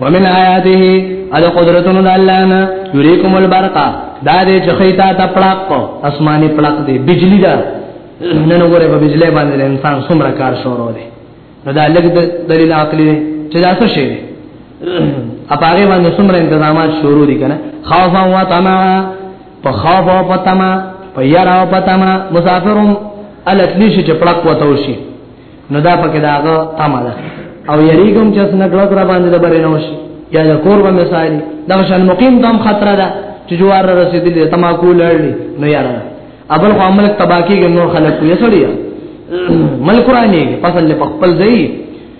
ومن آیاته ال قدرتونو د الله نه یریکم البرق دا دې چې خیتا ته پړق کو اسماني پړق دې بجلی دا نن وګوره په بجلی باندې انسان څومره کار شروع دی نو دا لګ دلیل عقلی دی چې دا څه شی دی اپاره باندې څومره تنظیمات شروع دي کنه خوفا و طمع په خواب او په تما په یار او په تما مسافرون الاتلی شي چې پړق وته وشي نو دا پکې داغه تما ده او یریګم چې څنګه کړه را باندې د بری نو شي یا د کور به مثال دا شان مقیم دم خطر ده چې جوار رسیدلې تما کول لري نو یار ابل خو عمل تباکی ګنو خلک یې سړیا مل قرآنی پسند په خپل ځای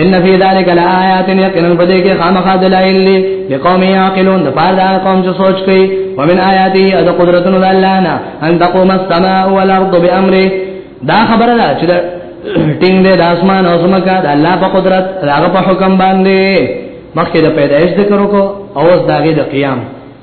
ان فی ذلک لآیات یقینا بدې کې خامخا دلایل دي لقوم یعقلون د پاره دا قوم چې سوچ کوي ومن آیاته د قدرتونو د الله نه ان تقوم السماء والارض بامره دا خبره ده چې ټینګ دې د اسمان او زمکه د الله په قدرت هغه په حکم باندې مخکې د پیدایش ذکر وکاو او اوس داګه د قیام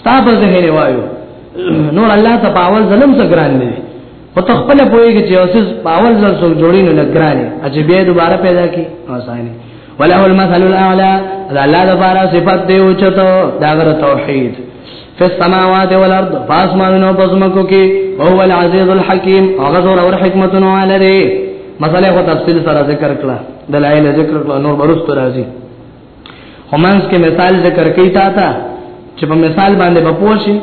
ستا په ذهن وایو نور الله ته باور ظلم څه ګران دی او ته خپل پوهیږي چې اوسس باور ځل څو جوړی نه لګران چې به دوباره پیدا کی آسانی وله المثل الاعلى الله لپاره صفات دی او چته دا غره توحید فی السماوات والارض فاسمانو بزمکو کی او هو العزیز الحکیم هغه زور او حکمتونو علری مسئله خو تفصیل سره ذکر کړه دلایل ذکر کړه نور برست راځي همانس کې مثال ذکر کوي تا ته چې په مثال باندې به پوښي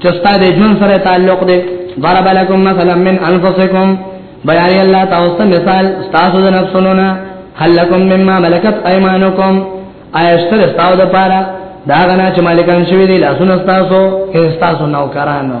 چې ستاسو جون سره تعلق دی ضرب لكم مثلا من انفسكم بیان الله تعالی ته مثال تاسو د نفسونو نه هل لكم مما ملكت ايمانكم ايشتر تاسو د پاره دا غنا چې مالکان شوی دی لاسونه تاسو هیڅ تاسو نوکرانو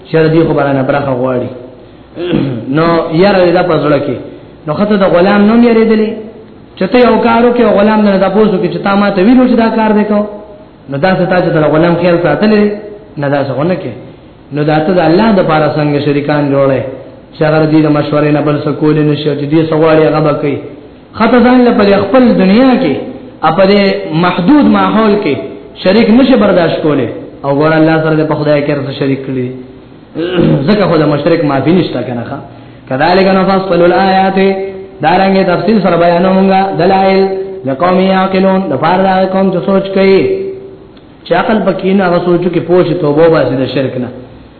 چر دی خو برانه برخه غواړي نو یاره دا پزړه کې نو خته د غلام نوم یې ریدلې چته یو کارو کې غلام نه دا پوسو کې چتا ما ته ویلو چې دا کار وکاو نو دا څه تاسو د غلام خیال ساتلې نه دا څه ونه کې نو دا ته د الله د پاره څنګه شریکان جوړه چې هغه دې د مشورې نه بل څه کول نه شي چې دې سوال یې غبا کوي خطه ځان له پر خپل دنیا کې اپد محدود ماحول کې شریک نشه برداشت کوله او ګور الله سره په خدای کې رس شریک کړی ځکه خو د مشرک معافي نشته کنه ښا کذالک نفصل الایات دارنګه تفصیل سره بیانومږه دلائل لقوم یعقلون د فار دا قوم ته سوچ کوي چې عقل پکې نه غوسو چې پوښتنه توبه باسي د شرک نه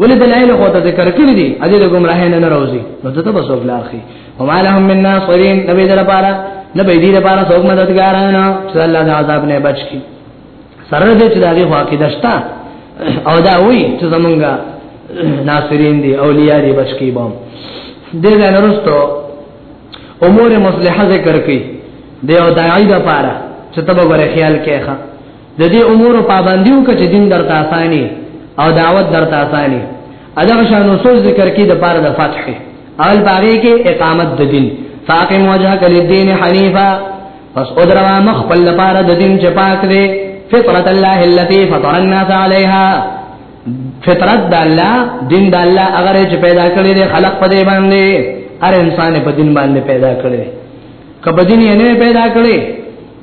ولې دلایل خو ته ذکر کړی دي ا دې د گمراهۍ نه راوځي نو ته به څوک لارخي وما لهم من ناصرين نبی در پاره نبی دې در پاره څوک مددګارانه چې الله د عذاب نه بچ کی سره دې چې دغه واقع دشتا او دا وی چې زمونږه ناصرین دي اولیاء دي بچ کی بم دې نه نرستو امور مصلحه ذکر کړي دیو داعی د پاره چې تبه غره خیال کېخه د دې امور پابندي وکړه چې دین درته اساني او دعوت درته اساني اجازه شان اصول ذکر کې د پاره د فتح اول باغې کې اقامت د دین فاقم وجهک للدین حنیفا پس ادروا مخ په لپاره د دین چې پاک دی فطرت الله التي فطر الناس عليها فطرت د الله دین د الله اگر چې پیدا کړی دی خلق په دې باندې هر انسان په دین باندې پیدا کړی کبه دین یې نه پیدا کړی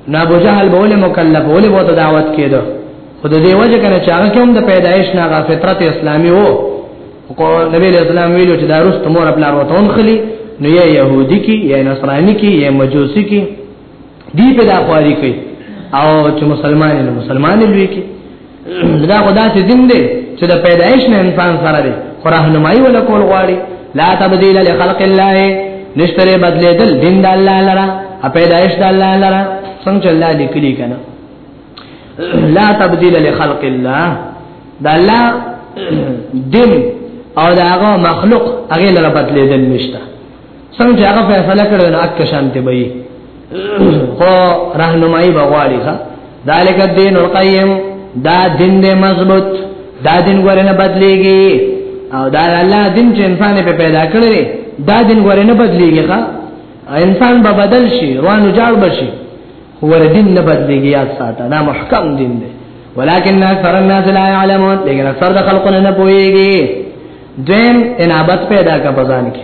نه ابو جهل به ولې مکلف ولې وته دعوت کېده خود دې وجه کنه چې هغه کوم د پیدایش نه غا فطرت اسلامي وو کو نبی اسلام ویلو چې دا رست مور خپل وروتون خلی نو یا يهودي کی یا نصراني کی یا مجوسي کی دی په دا خواري کوي او چې مسلمان نه مسلمان لوي کی دا خدا چې دین دی چې د پیدایش نه انسان سره دی خو راهنمایي ولا کول غواړي لا تبديل لخلق الله نشتره بدلیدل دین د الله لرا ا پیدایش د الله لرا څنګه الله لیکلی کنه لا تبديل لخلق الله د الله دین او داغه مخلوق هغه لره بدلیدل نشته څنګه چې هغه فیصله کړو نو اک شانته به خو راهنمایي بغواړي ښا ذالک الدین القیم دا دین دې مضبوط دا دین ورنه بدليږي او دا الله دین چې انسان په پیدا کړی دا دین ورنه بدليږي ښا انسان به بدل شي روانو جاړ بشي ور دین نه بدليږي یا ساته دا محکم دین دی ولكن اکثر الناس لا يعلمون لیکن اکثر د خلقونه نه پوهیږي دین انابت پیدا کا بزان کې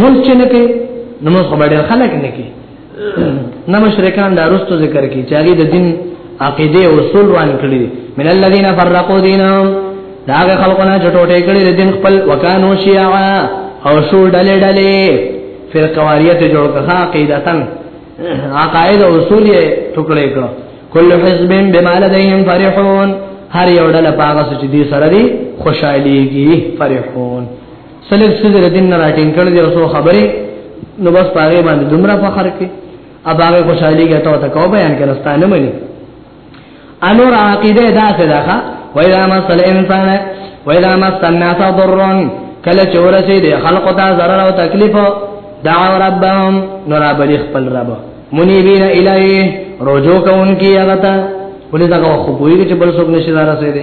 مونږ چې نه کوي نو موږ خو ډېر خلک نه کوي نه مشرکان دا رستو ذکر کوي چې هغه د دین عقیده او اصول روان کړی من الذين فرقوا دينهم دا هغه خلقونه چې ټوټه کړی د دین خپل وکانو شیعا او شو ډلې ډلې فرقواریت جوړ کړه عقیدتن عقاید او اصول یې ټوکړې کړو کل حزب بما لديهم فرحون هر یو ډله پاغه چې دې سره دي خوشاليږي فرحون سلګ سزر دین نه راټینګ کړ دی اوسو خبره نو بس پاره باندې دومره فخر کې اب هغه خوشحالي کې ته ته کو بیان کړه ستانه مني انور عقیده دا څه ده وایدا مسل انسان وایدا مسنا صدرن کله چورسي دي خلق ته zarar او تکلیف دعوا ربهم نور ابل خپل رب منيبين الیه رجوع کوونکی هغه ته ولې دا خو پوری چې بل څوک نشي دارا سي دي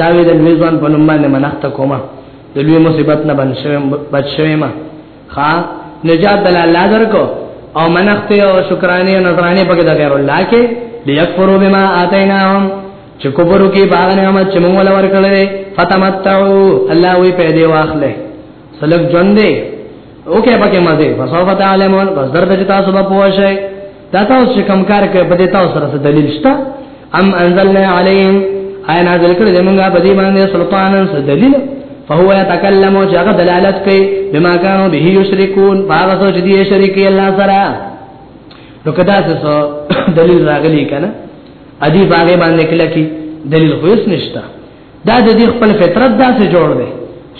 دا وی د لوی ځوان په نوم باندې منښت کومه د لوی مصیبت نه بن شوم بچ شوم ها نجات دل الله درکو او منښت او شکرانه او نظرانه پکې د غیر الله کې ليکفروا بما آتیناهم چې کوبرو کې باغ نعمت چې موږ ولور کړل فتمتعوا الله وی په دې واخله سلک ژوند دی او کې پکې مزه فسوف تعلمون بس درته تاسو به پوښی دا تاسو چې کم کار کوي په دې تاسو سره څه دلیل شته ام انزلنا علیهم آیا نازل کړل موږ په دې باندې سلطانن څه دلیل فهو يتكلم جاء دلالت کوي بما كانوا به يشركون هغه څه چې دي شریکي الله سره نو کدا څه دلیل راغلی کنه ادي باغې باندې کله کې دلیل خو هیڅ نشته دا د دې خپل فطرت داسې جوړ دی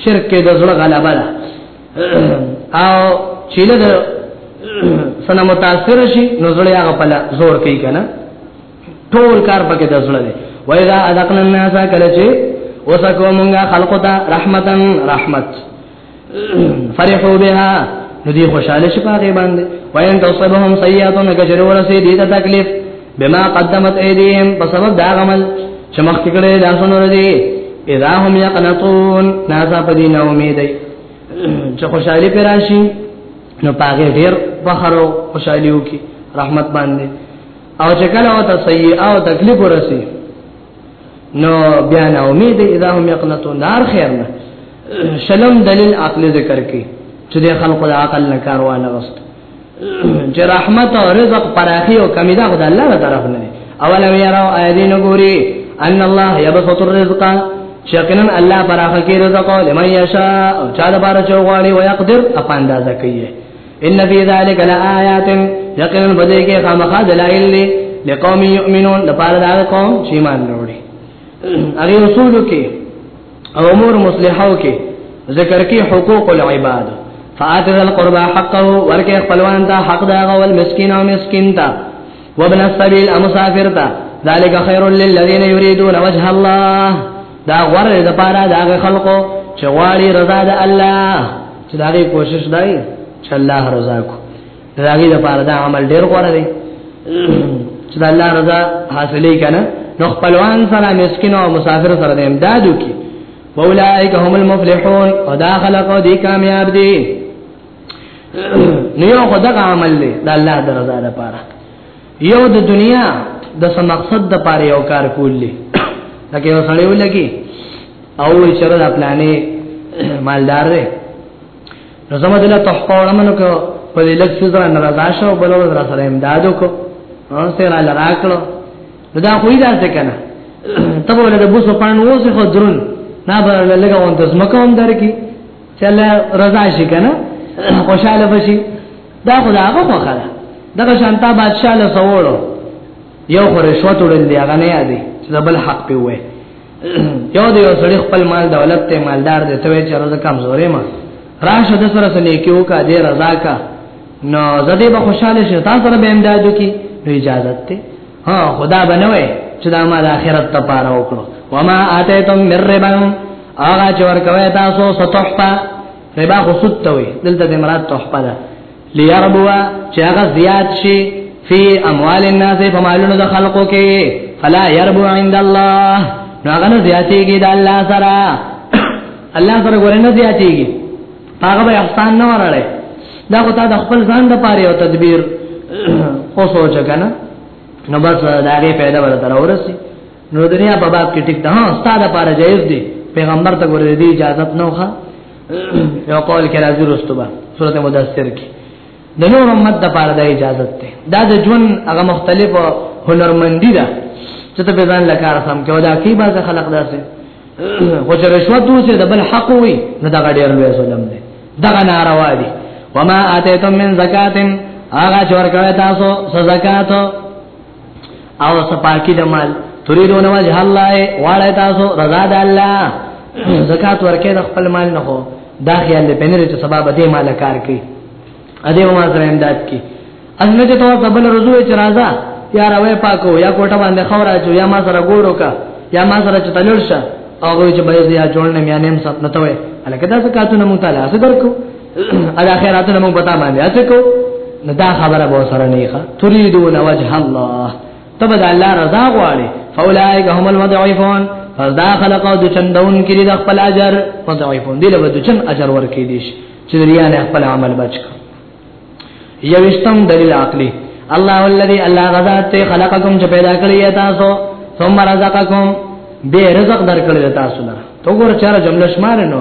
شرک کې د زړه غلبه ده او چې له سنا متاثر شي نو زړه هغه په زور کوي کنه ټول کار پکې د زړه دی وایدا اذقنا الناس کله چې وسکو مونږه خلق ته رحمتن رحمت فرحو بها ندی خوشاله شي پاګې باندې وین تصبهم سیئاتون کجر ورسې دې ته تکلیف بما قدمت ايديهم په سبب دا عمل چې مخکې کړي لاسونه ردي اذا هم يقنطون نازا په دې نه امید چې خوشالي پر راشي نو پاګه ډېر فخرو خوشاليو کې رحمت باندې او چې کله او تسيئه او تکلیف ورسي نو بیا نه امید اذا هم يقنطون نار خیر نه شلم دلیل عقل ذکر کې چې د خلقو د عقل نه کاروان غوښته چې رحمت او رزق پراخي او کمی دا خدای الله طرف نه اوله ویرا اذین ګوري ان الله یبسط الرزق شکرن الله پراخه کې رزق لمن یشاء او چا د بار چوغالي او يقدر اپاندازه کوي ان فی ذلک لآیات یقینا بده کې خامخا دلائل له لقوم یؤمنون د پاره دا قوم چې ایمان وروړي هغه رسول کې او امور مصلحو کې ذکر کې حقوق العباد فآت ذل قربا حقه ورکه خپلوان ته حق دا غول مسكين او مسكين ته وابن السبيل امسافر ته ذلك خير للذين يريدون وجه الله دا غره د پاره دا خلقو چې غواړي رضا د الله چې دا کوشش دی چې الله رضا کو راغی د پاره دا عمل ډیر غوړه دی چې د الله رضا حاصلې کنه نو خپلوان سره مسکین او مسافر سره د امداد وکي اولائک هم المفلحون او دا خلق دي کامیاب دي نیو خدا کا عمل دی د الله د رضا لپاره یو د دنیا د سم مقصد د پاره یو کار کول دي لکه یو سړی ولګي او چر د پلانې مالدار دی نو زما دل ته خپل منو کو په دې لږ څه ځان ناراضه شو بل ور را سره امداد وکړو نو سره لا راکړو دا خو یې داسې کنه ته ول د بوسو پان وځي خو درون نه به لږه وان د زمکه هم درکې چې الله رضا شي کنه خوشاله بشي دا خو دا هغه خو خره دغه شانتا بادشاہ له سوړو یو خو رشوت وړل دی هغه نه یادې چې بل حق په وې یو دی یو سړی خپل مال دولت ته مالدار دی ته چې رزق کمزورې ما راشه د سره سره کېو کا دې رضا کا نو زده به خوشاله شې تاسو سره به امدادو کی نو اجازه ته ها خدا بنوي چې دا ما د آخرت ته پاره وکړو وما اتیتم من ربا هغه چې ورکوي تاسو ستحفه ربا خو ستوي دلته د مراد تحفه ده ليربوا چې هغه زیات شي فی اموال الناس په مالونو د خلقو کې فلا يربو عند الله نو هغه نه زیاتېږي د الله سره الله سره ګورنه نه زیاتېږي هغه به احسان نه ورړي دا خو تا د خپل ځان د پاره او تدبیر خو سوچ کنه نو بس دا غي پیدا ورته راورسي نو دنیا په باب کې ټیک ده ها استاد لپاره جایز دی پیغمبر ته ګورې دی اجازه نه وخه یو قول کې راځي رستوبه سورته مدثر کې د نور امت د پاره د اجازه ته دا د جون هغه مختلف هنرمندی ده چې ته به ځان لکار سم کې ودا کی باز خلق داسې خو چې رشوت دوسه د بل حق وي نه دا ډیر لوی ظلم دی دا ناروا دی وما اتیتم من زکاتن هغه چور کړه تاسو زکات او سپاکی د مال تريدون وجه الله واړی تاسو رضا د الله زکات ورکې د خپل مال نه هو دا خیال دې پنیر چې سبب دې مال کار کوي ا دې ما سره امداد کی ان دې ته قبل رجوع چې راځه یا راوې پاکو یا کوټه باندې خورا جو یا ما سره ګورو کا یا ما سره چې تلل شه او چې به دې جوړ نه میانم سپنتوي الکه دا زکاتونه مونږ تعالی څخه درکو ادا خیراتونه مونږ پتا باندې اته کو نو دا خبره به سره نه ښه تريدون وجه الله تب د الله رضا غواړي فاولائک هم المضعفون فذا خلق د چندون کې د خپل اجر مضعفون دی له د چن اجر ورکې دي چې ریا نه خپل عمل بچ یوشتم دلیل عقلی الله الذي الله غزا ته خلقکم چې پیدا کړی تاسو ثم رزقکم به رزق درکړی تاسو لپاره تو ګور چاره جمله شمار نو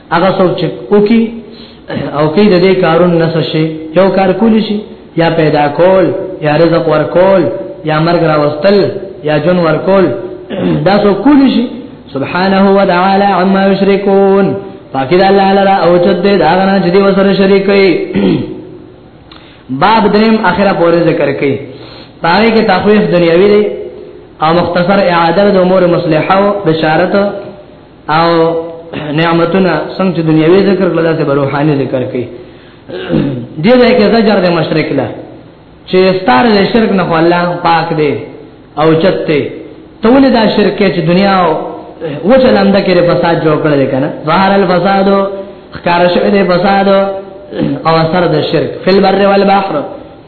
هغه څوک چې کوکی او کې د دې کارون نس شي یو کار کولی شي یا پیدا کول یا رزق ورکول یا مرګ راوستل یا جون ورکول دا څوک کولی شي سبحانه و تعالی عما یشرکون پاکی دا الله لرا او چت دې دا غنا چې دې وسره شریک کړي باب دریم اخره پورې ذکر کړي پاره کې تخویف دنیوي دی او مختصر اعاده د امور مصلحه او بشارت او نعمتونه څنګه چې دنیوي ذکر کړل داسې روحاني ذکر کوي دې ځای کې زجر د مشرک له چې ستار له شرک نه الله پاک دی او چته تول دا شرک چې دنیا او وچلند کې فساد جوړ کړل کنه ظاهر الفساد خکار شوه دې فساد او اثر د شرک فل بر والبحر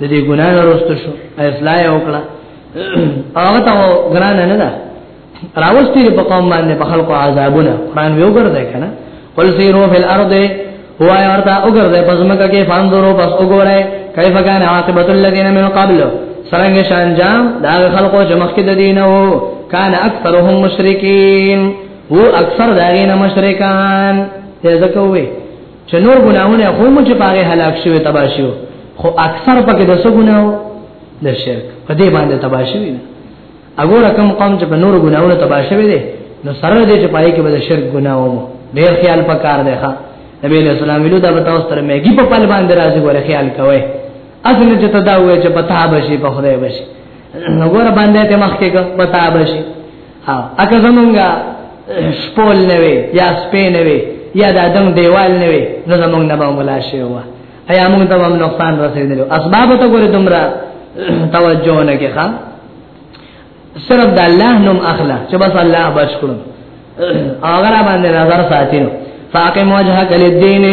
د دې ګناه نه رسته شو اصلاح یې وکړه هغه ته ګران نه ده راوستي په قوم باندې په خلکو عذابونه قران ویو ګرځي کنه قل سیرو فی الارض هو یا ورته وګرځي پس مکه کې فاندورو پس وګوره کیف کان عاقبت الذین من قبل سرنګ شانجام دا خلکو چې مخکې د دین وو کان اکثرهم مشرکین وو اکثر داغین مشرکان ته ځکه وې چې نور ګناونه خو مو چې پاره هلاک شوی تباشو خو اکثر پکې د څه ګناو د شرک په دې باندې تباشوي نه اګوره کوم قوم چې په نور ګناونه تباشوي دي نو سره دې چې پای کې به د شرک ګناو ډېر خیال پکار دی ښا نبی له سلام ویلو دا به تاسو تر مېګي په پل باندې راځي ګوره خیال کوئ اصل چې تداوي چې پتا بشي په خدای بشي نو ګوره باندې ته مخ کې پتا بشي ها اګه زمونږه شپول نه وي یا سپې نه وي یا د ادم دیوال نه وي نو زمونږ نه به مولا شي وا ایا موږ ته هم نقصان رسیدلو اسباب ته ګوره دومره توجه نه کې ښا صرف د الله نوم اخلا چې بس الله بچ کړو هغه را باندې نظر ساتینو فاقم وجهک للدین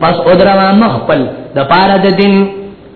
پس ادرا مخفل د پاره د دین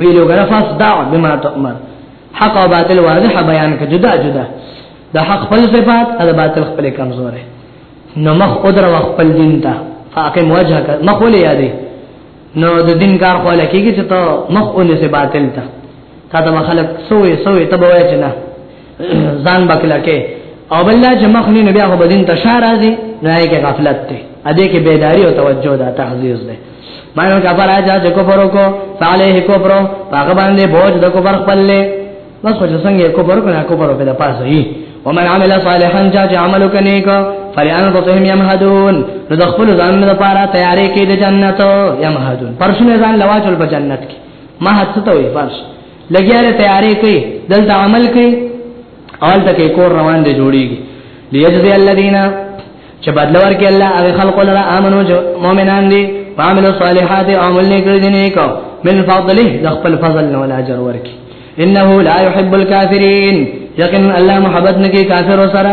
ویلو غره فصدع بما تؤمر حق او باطل واضح بیان ک جدا جدا د حق خپل صفات او د باطل خپل کمزورې نو مخ قدر او خپل دین ته فاقم وجهک مخ ولې یادې نو د دین کار خو لکېږي چې ته مخ اونې سي باطل ته تا ته خلک سوې سوې ته بوي چې نه ځان بکلا کې او بل چې مخ نه بیا په دین تشار راځي نه کې غفلت ته ا دې کې بیداری او توجه ده تحذير ده مانو کفر اجا چې کفر وکړو فعليه کفر هغه باندې بوج د کفر خپل له بس خو څنګه کفر کنه کفر په د پاسه یي ومن عمل صالحا جاء عملو کني کو فلانفسهم يمهدون نو د خپل ځان لپاره تیارې کې د جنت يمهدون پرشنه ځان لواچل په جنت کې ما حد څه ته وي پرش لګیا له تیارې کوي دلته عمل کوي اول تک کور روان دی جوړیږي ليجزي الذين چې بدل ورکړي الله هغه خلق لره امنو جو مؤمنان دي عاملو صالحات او عمل نه کړی دي نیکو من فضله د خپل فضل نه ولا اجر ورکړي انه لا يحب الكافرين یقینا الله محبت نکي کافر سره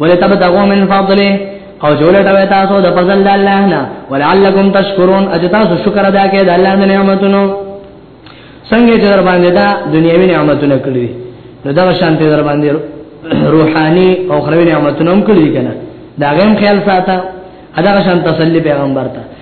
ولتبتغوا من فضله او جوړه ټوي تاسو د فضل د الله نه ولعلکم تشکرون اجتا شکر ادا کړئ د الله د نعمتونو څنګه چې در باندې دا دنیوي نعمتونه کړی نو دا شانته در باندې روحاني او خروي نعمتونه هم کړی کنه دا غیم خیال ساته ادا شان تسلی پیغمبر ته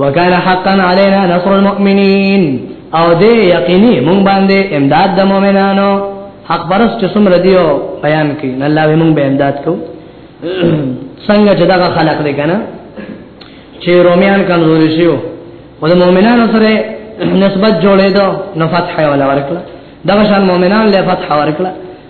وکال حقا علينا نصر المؤمنين او دې یقیني مونږ باندې امداد د مؤمنانو حق برس چې څومره دیو بیان کړي نه الله مونږ به امداد کو څنګه چې دا خلق دی کنه چې روميان کمزوري شيو او د مؤمنانو سره نسبت جوړې دو نو فتح ولا ورکړه دا شان مؤمنان له فتح ورکړه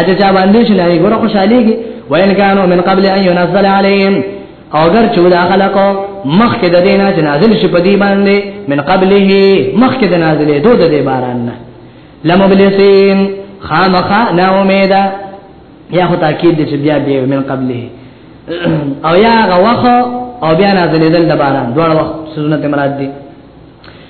اجه چا باندې چې لای ګوره خوشاليږي وین کانو من قبل ان ينزل عليهم او ګر چې دا خلقو مخکې د دینه چې نازل شي په دې باندې من قبله مخکې د نازلې دوه د باران نه لمبلسین خامخا نا امیدا یا خو تاکید دې چې بیا به من قبله او یا غوخه او بیا نازلې دل د باران دوه وخت سنت مراد دي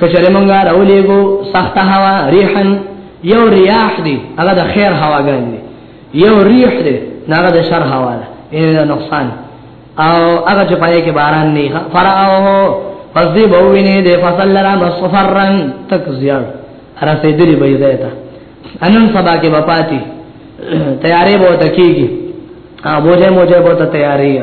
کچره مونږه راولېګو سخت هوا ریحن یو ریاح دی هغه د خیر هواګان دی یو ریح دی هغه د شر هوا ده یعنی د نقصان او هغه چې پای کې باران نه ښه فراو پس دی بوینه د فصل لرا مصفرن تک زیاد رسیدلی به زیاته انن سبا کې بپاتی تیارې بہت کیږي ا بوجه موجه بہت تیارې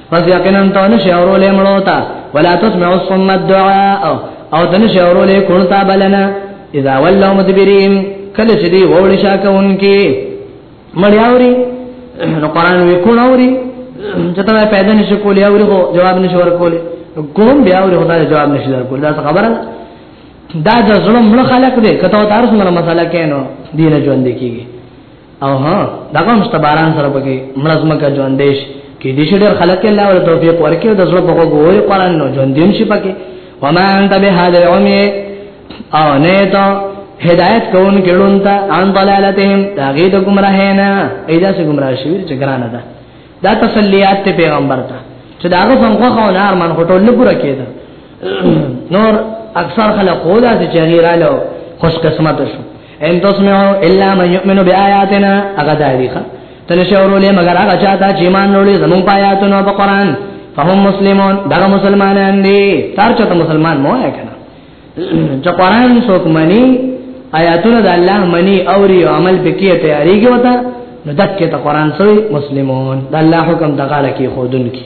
پس یقینا ته نشي اورولې مړو ته ولا تسمع الصم الدعاء او ته نشي اورولې کون ته بلنه اذا ولوا مدبرين کله چې دی وول شا کوونکی مړیاوري نو قران وی کون اوري چې ته پیدا نشي کولې اوري خو جواب نشي ورکولې کوم بیا اوري خدای جواب نشي ورکولې دا خبره دا د ظلم مړ خلق دی کته تاسو مله مسله کینو دینه ژوند کیږي او ها دغه مستباران سره پکې ملازمه کا ژوند دیش کې دې شي ډېر خلک الله ول توفیق ورکړي او د زړه په غووري قران نو ژوند دیم شي پکې وما انت به هذا العمي او نه ته هدایت کون کړون ته ان ضلالتهم داګه د گمراه نه ایدا سه گمراه شي چې ګرانه ده دا تسلیات ته پیغمبر ته چې داغه څنګه خو نه ارمان هټول نه پوره کېده نور اکثر خلک خو دا چې غیرالو خوش قسمت شو ان تسمعو الا من يؤمن بآياتنا هغه دایریخه تل شورولې مگر هغه چاته چې ایمان لري زموږ پایاتونو په قران فهم مسلمون دا مسلمانان دي تر چاته مسلمان مو یا کنه چې قران څوک مني آیاتونه د الله مني او ری عمل پکې تیاریږي وتا نو دکې ته قران سوی مسلمون د الله حکم دغاله کې خودن کی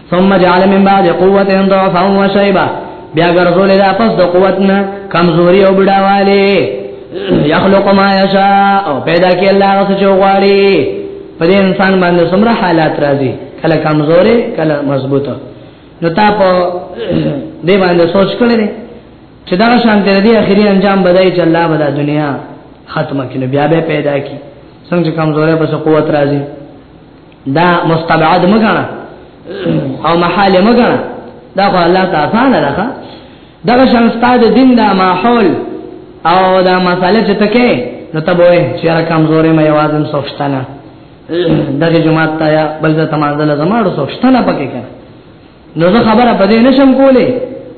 ثم جعل من بعد قوت ضعفا وشيبه بیا ګرځولې دا پس د قوت نه کمزوري او بډاواله يخلق ما يشاء او پیدا کې الله هغه څه غواړي په دې انسان باندې څومره حالات راځي کله کمزوري کله مضبوطه نو تا په دې باندې سوچ کړی دی چې دا شان تر دې اخري انجام بدای چې الله بدا دنیا ختمه کړي بیا به پیدا کی څنګه کمزوري بس قوت راځي دا مستبعد مګنه او محال مګنه دا خو الله تعالی نه ده دا شان استاد دین دا ماحول او دا مساله چې تکې نو ته به چې را کمزورې مې وازم سوښتنه دغه جماعت ته یا بل ځای ته مازل زماړو سوښتنه پکې کړه نو زه خبره پدې نشم کولې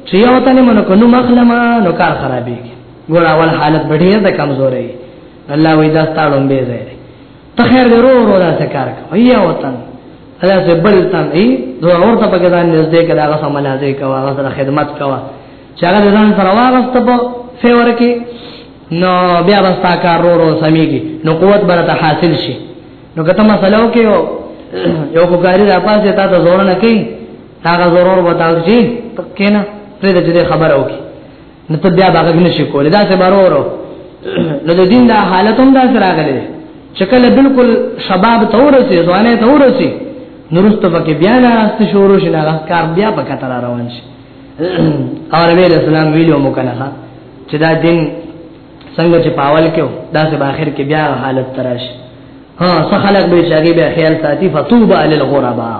چې یو تنه منو کو نو مخلما نو کار خرابېږي ګور اول حالت بډې ده کمزورې الله وې دا ستاړم به زه ته خیر دی رو رو دا کار کوي یا وطن دا څه بل تن ای دوه اورته په ګدان نږدې کړه هغه سم لازم کوا هغه سره خدمت کوا چې هغه ځان سره واغست په فیور کې نو بیا وستا کار رو رو سميږي نو قوت برته حاصل شي نو کته مسلو کې یو کوګاری را پاسه تا ته زور نه کوي هغه ضرور وتاو شي پکې نه پرې دې خبر اوکي نو ته بیا باغ نه شي کولای دا څه برورو نو د دین دا حالت هم دا سره راغلی چې کله بالکل شباب تورسي ځوانه تورسي نورست پکې بیا نه راست شروع شي نه کار بیا په کتر روان شي او نبی رسول الله ویلو مو کنه چې دا دین څنګه چې پاول کې دا سه باخر کې بیا حالت تراش ها څه خلک به چې هغه به خیال ساتي فتوبه للغرباء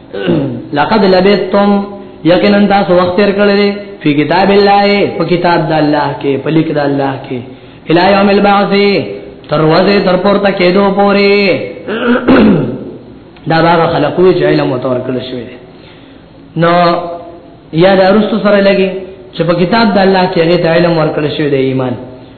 لقد لبثتم یقینا تاسو وخت تیر کړی په کتاب الله په کتاب د الله کې په لیک د الله کې الی یوم البعث تر وځه تر پورته کېدو پورې دا هغه خلقو چې علم وتور کړل شوی نو یا دا رسو سره لګي چې په کتاب د الله کې هغه علم ورکړل شوی دی ایمان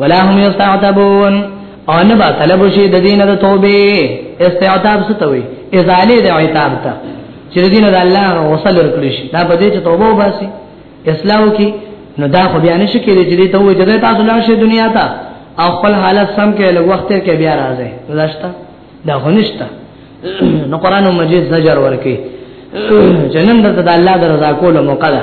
ولا هم یستعتبون او نه با طلب شي د دین د توبه استعتاب ستوي ازاله د عتاب ته چې دین د الله غسل ورکړي شي دا به دې ته توبه وباسي اسلام کې نو دا خو بیا نشي کېږي چې دې ته وې چې تاسو لا شي دنیا ته او خپل حالت سم کې لږ وخت کې بیا راځي ولاشتا دا هنشتا نو قران مجید زجر ورکي جنن د الله د رضا کولو موقع ده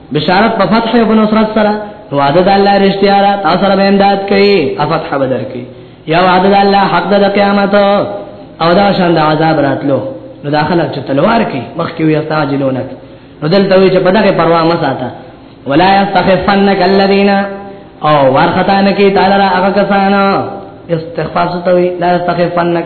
بشارت په فتح او نصرت سره وعده د الله رښتیا را تاسو سره امداد کوي افتح بدر کوي یا وعده د الله حق د قیامت او دا شان د عذاب راتلو نو داخله چې تلوار کوي مخکې وي استعجلونک نو دلته وي چې په دغه پروا ما ساته ولا يستخفنك الذين او ورختانه کې تعالی هغه کسانو استغفار ستوي لا يستخفنك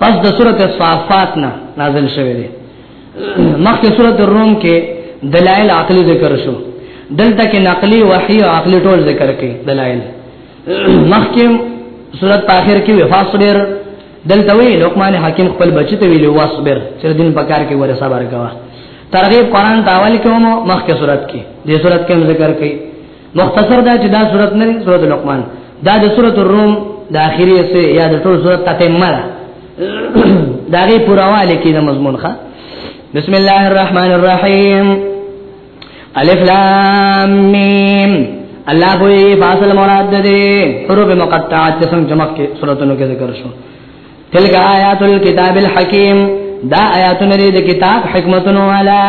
پس د سورته صافات نه نازل شوه دی مخکې سورته روم کې دلایل عقلی ذکر شو دلته کې نقلی وحی او عقلی ټول ذکر کړي دلایل مخکې سورته په اخر کې وفاصبر دلته وی لقمان حکیم خپل بچی ته ویلو واصبر چې دین په کار کې ور صبر کوا ترغیب قران تاول کې مو مخکې سورته کې دې سورته کې ذکر کړي مختصر دا چې دا صورت نه دی صورت لقمان دا د صورت الروم د اخیری سه یا د ټول صورت تتمه ده دا غي پرواله کې د مضمون ښه بسم الله الرحمن الرحیم الف لام میم الله کوئی فاصل مراد ده حروف مقطعات څنګه مخکې صورتونو کې ذکر شو تلک آیات الكتاب الحکیم دا آیاتونه دي د کتاب حکمتونو والا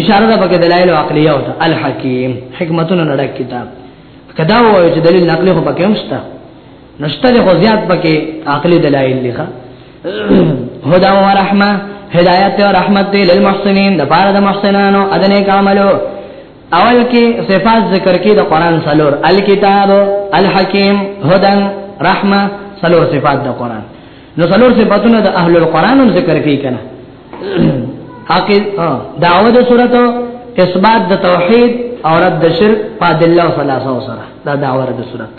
اشاره ده پکې دلایل عقلیه او الحکیم حکمتونو نه ډک کتاب کدا وایو چې دلیل نقلی خو پکې همستا نشته خو زیات پکې عقلی دلایل لخوا هدا و رحمه هدایت او رحمت دی للمحسنین د پاره د محسنانو ادنه کاملو اول کې صفات ذکر کې د قران سلور الکتاب الحکیم هدن رحمه سلور صفات د قران نو سلور صفاتونه د اهل القران ذکر کې کنا حق دعوه د صورت اثبات د توحید او رد د شرک فاضل او ثلاثه سره دا دعوه د صورت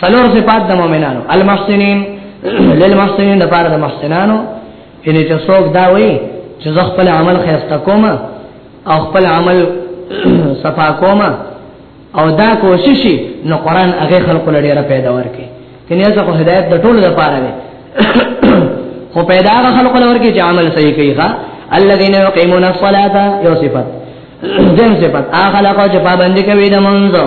سلور صفات د مؤمنانو المحسنین للمحسنین د پاره د محسنانو ان چې څوک دا وایي چې زه خپل عمل خیرسته کوم او خپل عمل صفا کوما او دا کوشش نو قران هغه خلق لړي را پیدا ورکي کني څه خو هدایت د ټولو لپاره دی خو پیدا هغه خلق لورکي چې عمل صحیح کوي ښا الذين يقيمون الصلاه یو صفات دیم صفات هغه خلق چې پابند کوي د منځو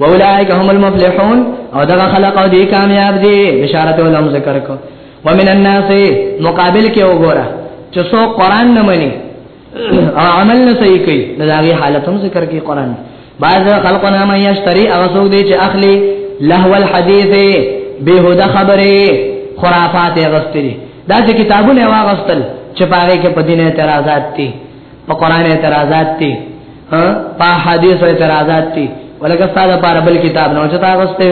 واولائک هم المفلحون او دا خلق او دی کامیاب دی بشارت علم ذکر کو ومن الناس مقابل کې وګوره چې سو قران نه مني او عمل نه صحیح کوي دا غي حالت هم ذکر کوي قران بعض خلقنا ما یشتری او سو دی چې اخلي لهو الحدیث بهدا خبره خرافات غستري دا چې کتابونه واغستل چې پاره کې په دینه اعتراضات دي په قران اعتراضات دي ها په حدیث اعتراضات دي ولکه استاد لپاره بل کتاب نو چې تاسو ته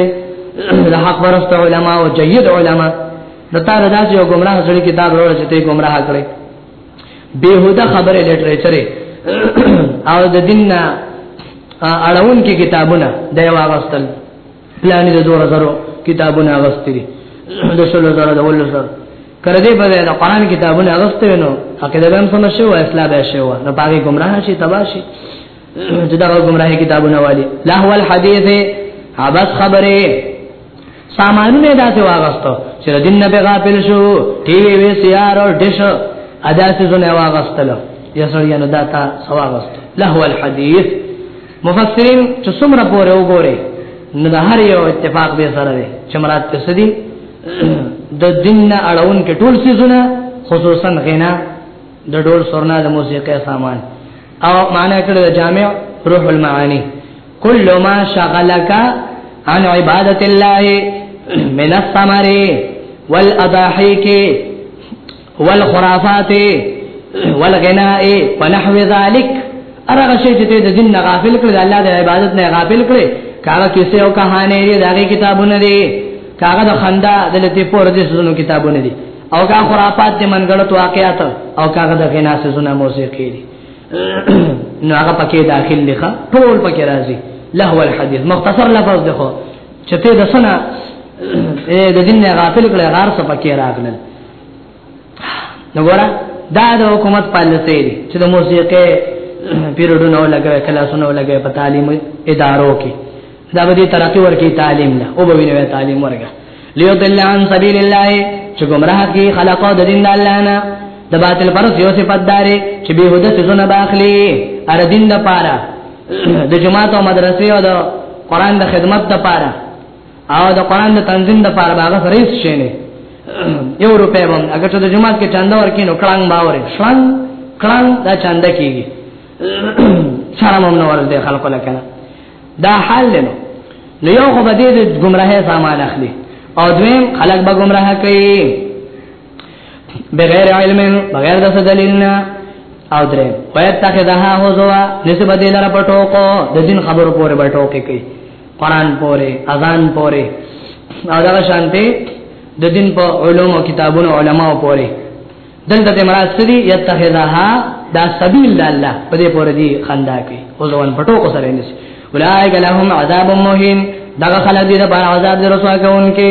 د حق ورسته علما او جيد علما د تاسو داس یو گمراه سره کتاب وروړي چې ته گمراه کړې بهوده خبره لټریچر او د دین اړون کې کتابونه دی واغستل پلان دې دوه زرو کتابونه اغستري د شلو زرو د ولو زرو کړه دې په دې د قران کتابونه اغستري نو عقیده به هم سم شي او اسلام به شي نو پاګه گمراه شي تباشي چې دا گمراه کتابونه والي لهو الحديث عبس خبره سامانونه داسې واغستو چې دین نه غافل شو ټي وي وي سيار او ډش ادا څه زونه واغستلو یا سړی نه داتا سواغست لهو الحديث مفسرین چې څومره پورې وګوري نو د هر یو اتفاق به سره دی چې مراد څه دي د دین اړون کې ټول سيزونه خصوصا غنا د ډول سرنا د موسیقي سامان او معنا کړه د جامع روح المعانی کل ما شغلک عن عبادت الله من الثمر والاضاحيك والخرافات والغناء ونحو ذلك ارغه شی چې د دین نه غافل کړي د الله د عبادت نه غافل کړي کاغه کیسه او کہانه دي دغه کتابونه دي کاغه د خندا د لتی پور دي سونو کتابونه دي او کا خرافات دي منګړت واقعات او کاغه د غنا سونه موسیقي دي نو هغه پکې داخل لخه ټول پکې راځي لهو الحديث مختصر لفظ ده خو چې ته د سنا د دین نه غافل کړي غار څه پکې راغلل نو ګوره دا د حکومت پالیسي دي چې د موسیقي پیریډونو لګوي کلاسونو لګوي په تعلیم ادارو کې دا به دې ترقی ورکی تعلیم نه او به ویني تعلیم ورګه لیو دل عن سبیل الله چې گمراه کی خلقو د دین الله نه د باطل پر یو صفات داري چې به هدا سونه باخلی ار دین د پاره د جماعت او مدرسې او د قران د خدمت د پاره او د قران د تنظیم د پاره باغ سره هیڅ شي نه یو روپې باندې اگر ته د جمعه کې چاند ورکینو کلنګ باورې شلنګ کلنګ دا چاند کیږي شرم هم نور دې خلق لکنه دا حال نه نو یو خو بده د گمراهه سامان اخلي او دویم خلق به گمراه کوي بغیر علم بغیر د دلیل نه او درې ويتخذها هو زوا نسبت دې لره پټو کو د دین خبرو پورې بټو کې کوي قران پورې اذان پورې او دا شانته د دین په علوم او کتابونو علما پورې دلته ته مراد سړي یتخذها دا سبیل الله په دې پورې دی خندا کې او ځوان پټو کو سره نس اولائک لهم عذاب مهین دا خلک دې د بار عذاب رسوا کوونکې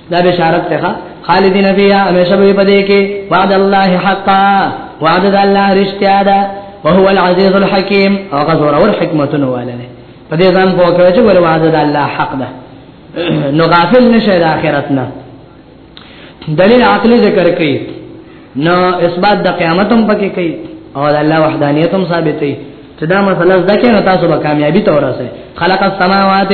دا بشارت ته خالدین فیها همیشه به پدې کې وعد الله حقا وعد الله رشتیا ده وهو العزیز الحکیم او غزور اور حکمتونه والنه پدې ځان پوکړ چې ول وعد الله حق ده نو غافل نشه د اخرت نه دلیل عقلی ذکر کړي نو اثبات د قیامت هم پکې کوي او د الله وحدانیت هم ثابتې چې دا مسله ځکه نه تاسو به کامیابی تور راسي خلق السماوات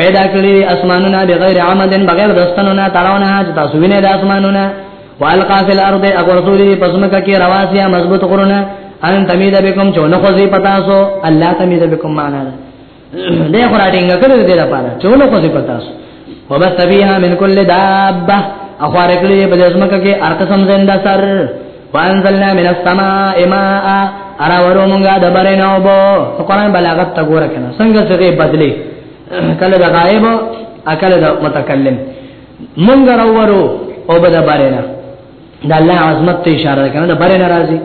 پیدا کړی اسمانونه بغیر عمدن بغیر دستنو نه تړاونه چې تاسو وینئ د اسمانونه والقا فی الارض اغرسولی پسمکه کې رواسیا مضبوط غرونه ان تمید بكم چونه خو زی پتا سو الله تمید بكم معنا ده دې خورا ټینګه کړو دې لپاره چولو خو دې پتا سو وبس بها من كل دابه اخوار کلی په دسمکه کې هر قسم زنده سر وانزلنا من السماء ماء ارا ورو مونږه د برین او بو قرآن بلاغت ته ګوره کنه څنګه څه بدلی کله د غایب اکل د متکلم مونږ راورو او بد برینا د الله عظمت ته اشاره کنه د برین راځي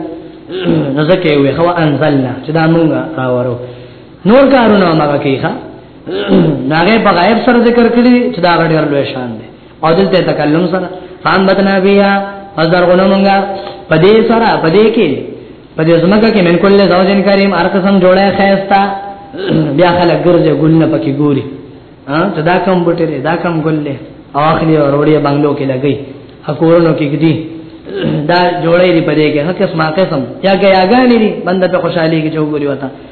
نو ځکه وي خو انزلنا چې دا مونږه راورو نور کارونه هغه کوي ښا ناغه په غیب سره ذکر کړی چې دا غړي ورلوي شان دي او دلته تکلم سره فان بدنا بیا فزر غنو مونږه پدې سره پدې کې پدې زمګه کې من کله زوجین کریم هر قسم جوړه خيستا بیا خلک ګرځي ګلنه پکې ګوري ها ته دا کم بوټي دا کم ګلې او اخلي وروړي بنگلو کې لګي حکورونو کې کدي دا جوړې دي پدې کې هکې سما قسم یا کې اگانې دي بنده په خوشحالي کې جوړ ګوري وتا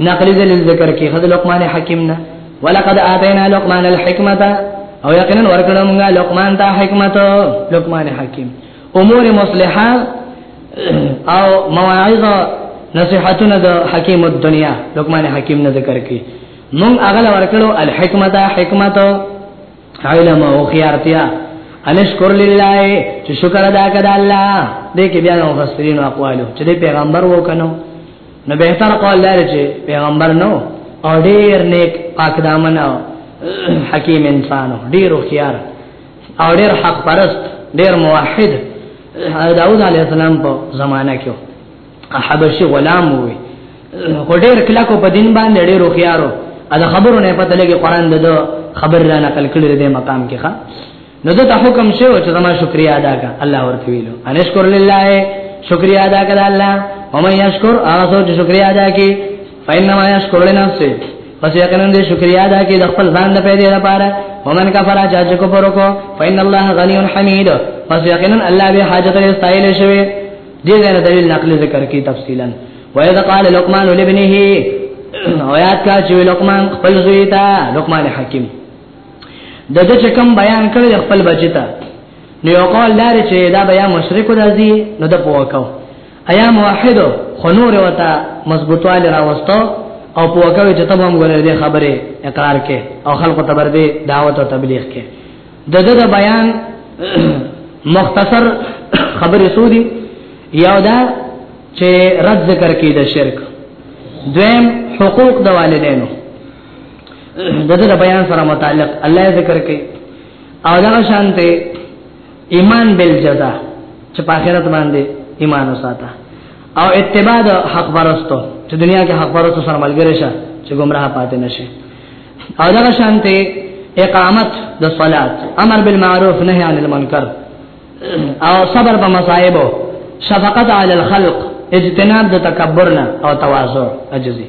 نقل دلیل ذکر کې خد لقمان حکیم نه ولقد اتینا لقمان الحکمت او یقینا ورکړو موږ لقمان ته حکمت لقمان حکیم امور مصلحه او مواعظ نصيحتونه د حکیم الدنیا لقمان حکیم نه ذکر کې موږ اغل ورکړو الحکمت حکمت علم او خيارتیا انشکر لله چې شکر ادا کړه الله دې کې بیا نو مفسرین اقوالو چې پیغمبر وو کنو نو به تر قول لري چې پیغمبر نو او ډیر نیک پاک دامن او حکیم انسان ډیر خيار او ډیر حق پرست ډیر موحد داوود علی السلام په زمانہ کې حبشي غلام وي خو ډیر کله کو په دین باندې ډیر خيارو دا خبرونه پته لګي قران دغه خبر را نقل کړی دی مقام کې ښا نو د حکم شو چې زما شکریا ادا کا الله ورته ویلو ان شکر لله شکریا ادا کړه الله او مې شکر هغه څو چې شکریا ادا کی فینما یشکر لنفسه پس یقینا دې شکریا ادا کی د خپل ځان د پیدا لپاره ومن کفر اجاج کو پرو کو فین الله غنی حمید پس یقینا الله به حاجت لري استایل شوی دې غیر دلیل نقل ذکر کی تفصیلا وإذا قال لقمان لابنه او یاد کا چې لقمان خپل زوی ته لقمان حکیم د دې چې کوم بیان کړی خپل بچی ته نو یو قول لار چې دا بیا مشرک راځي نو د پوکاو ایا موحد خو نور وتا مضبوطواله راوستو او پوکاو چې تبم غره دې خبره اقرار کې او خلق ته بر دې دعوت او تبلیغ کې د دې د بیان مختصر خبره سودی یو دا چې رد ذکر کې د شرک دویم حقوق د والدینو د دې بیان سره متعلق الله ذکر کوي او دا شانته ایمان بل جزا چې په آخرت باندې ایمان وساته او اتباع د حق پرستو چې دنیا کې حق پرستو سره ملګری شه چې گمراه پاتې نشي او دا شانته اقامت د صلات امر بالمعروف نهي عن المنکر او صبر په مصايبو شفقت علی الخلق اجتناب د تکبرنا او تواضع عجزي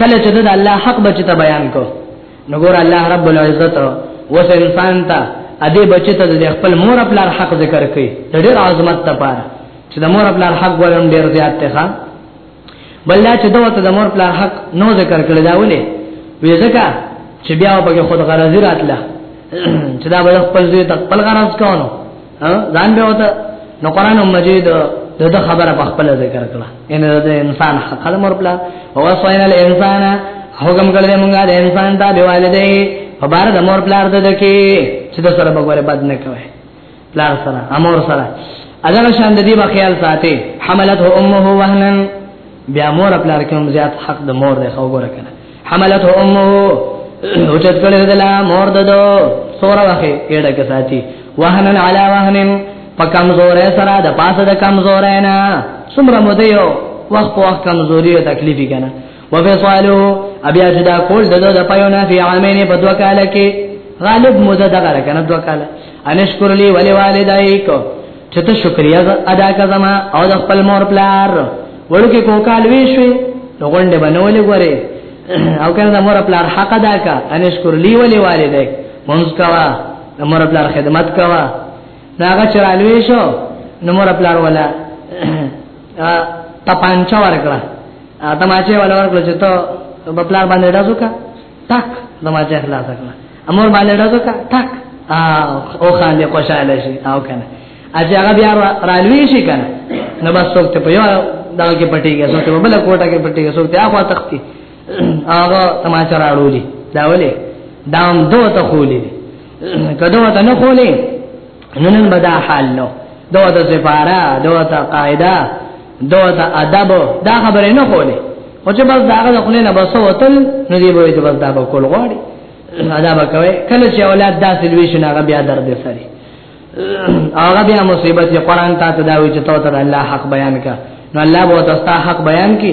کله چې د الله حق بچی ته بیان کو نو ګور الله رب العزت وس انسان ته ادي بچی ته د خپل مور خپل حق ذکر کوي د ډېر عظمت لپاره چې د مور خپل حق ولوم ډېر زیات ته ښا بل دا چې دوته د مور خپل حق نو ذکر کړل دا ولې وې ځکه چې بیا په خود غرضی راتله چې دا به خپل ځای ته خپل غرض کاونو ځان به وته نو قران مجید دغه خبره په خپل ذکر کړه ان د انسان حق له مرپلا او وصینا الانسان حکم کړل موږ د انسان ته به والدې په بار د مور پلار د دکی چې د سره بګوره بد نه کوي پلار سره امور سره اگر شان د دې په خیال ساتي حملته امه وهنن بیا مور خپل کوم زیات حق د مور دی خو ګوره کنه حملت امه او چت کړه دلا مور ددو سوره واخه کېړه کې ساتي وهنن علی وهنن په کمزورې سره د پاسه د کمزورې نه سمره مو دیو وخت په وخت کمزوري او تکلیفي کنه وفصالو ابیا جدا کول ددو د پيونه فی عامین په دوه کال کې غالب مده دغه کنه دوه کال انشکر لی ولی والدایکو چې ته شکریا ادا کا زما او د خپل مور پلار ورکه کو کال وی شوې نو غونډه بنولې غوري او کنه د مور پلار حق ادا کا ان شکر لی ولی والدې مونږ کوا د مور پلار خدمت کوا ناګه چرالوي شو نو مور پلار ولا تا پانچا ورکړه ته ماچه ولا ورکړه چې ته په پلار باندې راځو کا تک د ماچه خلاص کړه امور باندې راځو کا ټک او خان دې خوشاله شي او کنه اځه هغه بیا رالوي شي کنه نو بس څوک ته په یو دا کې پټيږي څوک ته بل کوټه کې پټيږي څوک ته هغه تختی هغه تماچا راړولي دا ولې دام دوه ته خولې کدو ته نه خولې نن بدا حال نو دو د سفاره دو د قاعده دو د ادب دا خبره نه کوله او چې بس داغه د خلینو نه بس وتل نو دی به بس دا به کول غواړي ادب کوي کله چې اولاد داسې لوي شنه هغه بیا درد سره هغه بیا مصیبت قرآن ته تداوی چې تو ته الله حق بیان کا نو الله به تاسو حق بیان کی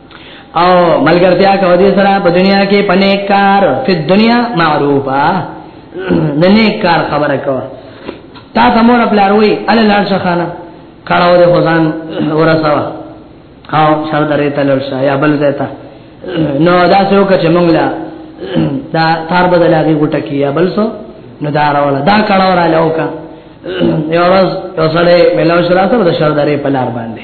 او ملګرتیا کو دې سره په دنیا کې پنه کار په دنیا معروفه د نیک کار خبره کو تا ته مور خپل اروي ال لار شخانه کړهو دې خدان ورسوا او شر درې تلل شا یا بل زیتا نو دا څو کچ مونږ لا دا تار بدل هغه ګټه کی یا بل سو نو دا راول دا کړهو را لوکا یو ورځ یو سړی ملاو شرا سره د شر درې په لار باندې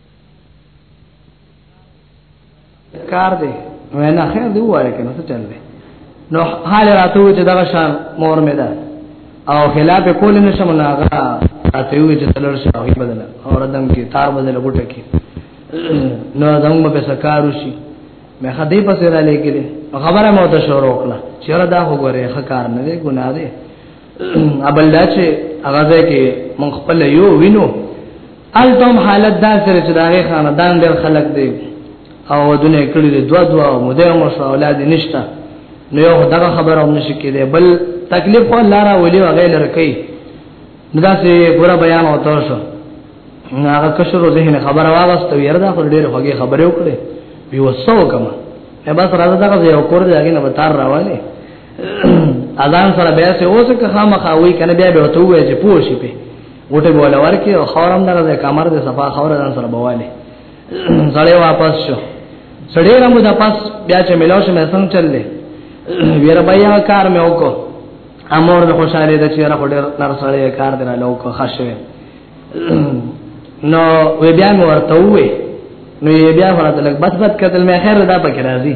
کار دی وینا خیر دی وایې کنه څه چل دی نو حال راته و چې دغه شان مور مې ده او خلاف کول نه شم نه هغه راته و چې تلل شي او بدل او ردم کې تار بدل ګټه کې نو زموږ په سکارو شي مې خدای په سره لګل خبره مو ته شروع کړه چې را دا وګوره ښه کار نه دی ګناه دی ابل چې هغه ځای کې مونږ خپل یو وینو التم حالت دا سره چې داغه خاندان ډېر خلک دی او ودونه کړی دی دوا دوا او مده مو شو اولاد نشته نو یو دغه خبره هم نشي کېده بل تکلیف خو الله را ولي وغه لرکې دا سه ګوره بیان او تاسو شو هغه کشرو ذهن خبره واغسته ویره دا خو ډېر خوږه خبره وکړي وی وسو کما نه بس راځه دا یو کور دی هغه نه بتار راواله اذان سره بیا سه اوسه که خامخا وی کنه بیا به وته وې چې پوه شي په وټه بوله ورکی او خورم دغه ځای کمر دې صفا خور ځان سره بواله سړی واپس شو سړی رمو د پاس بیا چې ملاو شو مې څنګه چللې ویر بیا کار مې وکړ امور د خوشاله د چیرې خو ډېر نر سړی کار دی نه لوکو خښوي نو وی بیا مې ورته وې نو بیا ورته لګ بس بس کتل مې خیر ده پکې راځي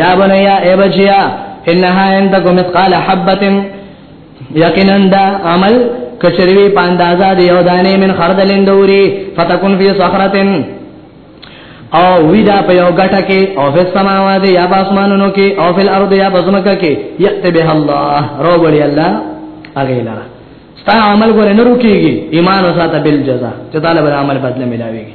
یا بنیا ای بچیا انها ان تکو مثقال حبه یقینا دا عمل کچریوی پاندازا دی او دانه من خردل اندوری فتكون فی صخره او ویدا په یو غټه کې او په سماوات یا په اسمانونو کې او په الارض یا په زمکه کې یکته به الله رو بلی الله اغه لرا ستا عمل ګور نه رکیږي ایمان او ساته بل جزاء چې طالب عمل بدله ملاويږي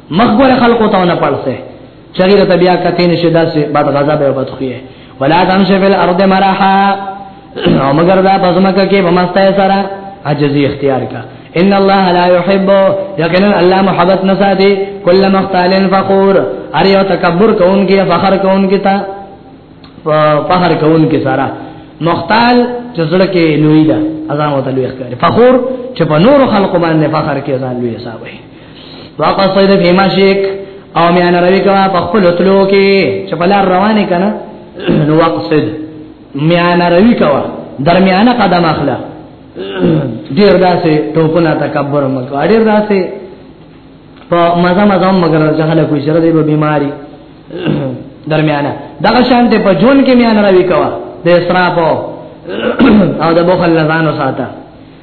مخبر خلقو ته نه پړسه چغیر ته بیا کته نشه داسې بد غضب او بدخویه ولا تمشي في الارض مرحا او مگر دا بزمکه کې بمسته سره عجزي اختیار کا ان الله لا يحب یقینا الله محبت نه ساتي کل مختال فخور ار یو تکبر کون کې فخر کون کې تا فخر کون کې سارا مختال چې زړه کې لوی ده اذان وته لوی ښکاري فخور چې په نور خلق باندې فخر کې ځان لوی حساب وي واپس پیدا دیما شیک او مې انا روي کوا په خپل تلو کې چې بل روانه کنه نو وقصد مې انا روي کوا درمیانه قدم اخلا ډیر داسې ټوپونه تکبر مکو ډیر داسې په مزه مزه مگر جهله کوی شر دی به بیماری درمیانه دغه شان ته په جون کې مې انا روي کوا د اسراف او د بخل لزان وساته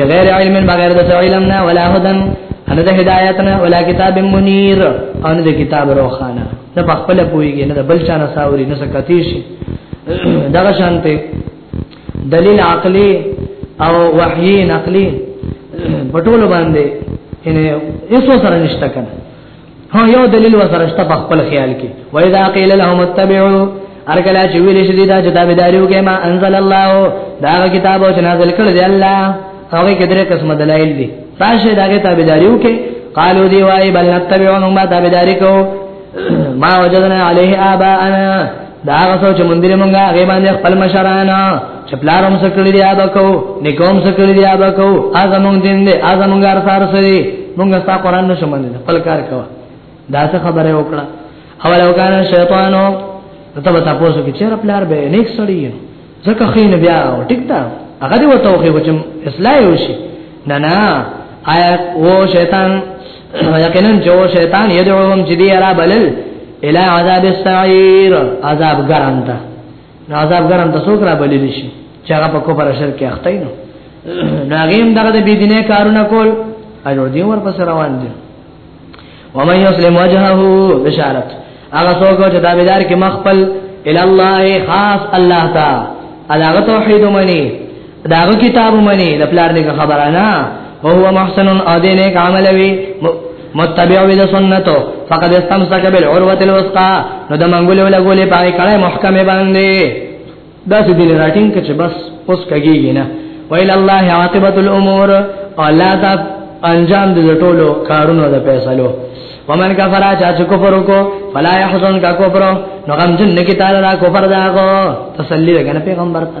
بغیر علم بغیر د علم نه ولا هدن ان د هدایت نه ولا کتاب منیر ان د کتاب روخانه نه په خپل پویږي نه د بل چا نه ساوري نه سکتی شي دغه شانته دلیل عقلی او وحی نقلی پټول باندې ان ایسو سره نشته کنه ها یو دلیل وسرشته په خپل خیال کې و اذا قیل لهم اتبعوا ارکلا چې ویل شي دا چې تابعداریو کې ما انزل الله دا کتاب او چې نازل کړ دی الله هغه کې درې قسم دلایل دي تاسو دا کې تابعداریو کې قالو دی وای بل نتبعون ما تابعداری کو ما وجدنا علیه آباءنا دا غسو چې مندره مونږه غیبان خپل مشرانو چې پلار هم سکړی دی آبا کو نکوم سکړی دی آبا کو اګه مونږ دین دی اګه مونږ ارثار سری مونږ ستا قران نشو منل خپل کار کوه دا څه خبره وکړه اول او کان شیطانو ته به تاسو کې چیرې پلار به نیک سړی یو ځکه خین بیا ټیک تا هغه دی وته خو چې اصلاح وشي نه نه آیا او شیطان یقینا جو شیطان یدعوهم چې دی را بلل الی عذاب السعیر عذاب ګرانته نو عذاب ګرم د څوک را بللی شي چې هغه په کوپر شرک کې اخته نو ناغیم دغه د بيدینه کارونه کول اجر دی ور پس روان دي ومن يسلم وجهه بشارت هغه څوک چې دا بيدار کې مخبل الى الله خاص الله تعالی علاوه توحید منی داغه کتاب منی د پلار دې خبره نه او هو محسن او دې نه عمل وی متبع وی د سنتو فقد استمسك بالعروه الوثقا نو د منګولې ولا ګولې پای کړه محکمه باندې دا چې دې راټینګ کچ بس اوس کګیږي نه ویل الله عاقبت الامور الله تا انجام دې ټولو کارونو د فیصلو ومن کفر چا چې کفر وکړو فلا يحزن کا کفر نو غم جن کی تعالی را کفر داغو تسلی وګنه پیغمبر ته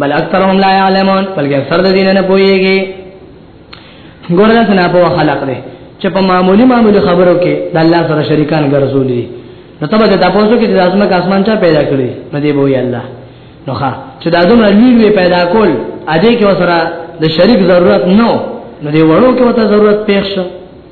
بل اکثرهم لا يعلمون بلکې اکثر د دین نه پويږي ګورل سنا په خلق دي چې په معمولی معمولی خبرو کې د الله سره شریکان ګرځولي نو تبه د تاسو کې د ازمه کاسمان چا پیدا کړی نو دی بوې الله نو ښا چې دا دومره لوی پیدا کول اده کې وسره د شریک ضرورت نو نو دی وړو کې وته ضرورت پېښ شو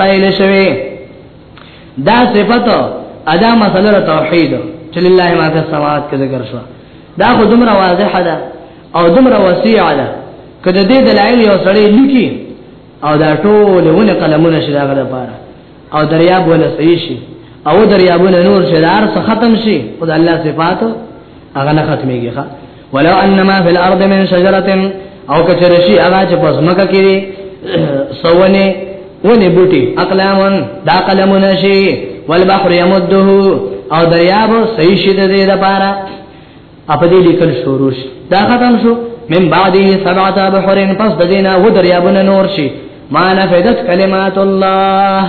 قائل شوی دا صفت ادا مسله توحید چې لله ما فی السماوات کې ذکر شو دا خو دومره واضحه ده او دومره وسیعه ده کله دې دلایل یو سړی لیکي او دا ټول ونه قلمونه شي داغه لپاره او دریاب ولا صحیح شي او دریابونه نور شي دار ختم شي خدای الله صفات هغه نه ختميږي ښا ولو انما في الارض من شجره او کچرشی هغه چې پزماکه کړي سونه ونی بوټي اقلامن دا قلمون شي والبحر يمده او دریاب صحیح شي د دې لپاره اپ دې لیکل شروع شي دا ختم شو من بعده سبعه بحر پس د دینه و دریابونه نور شي ما نفذت کلمات الله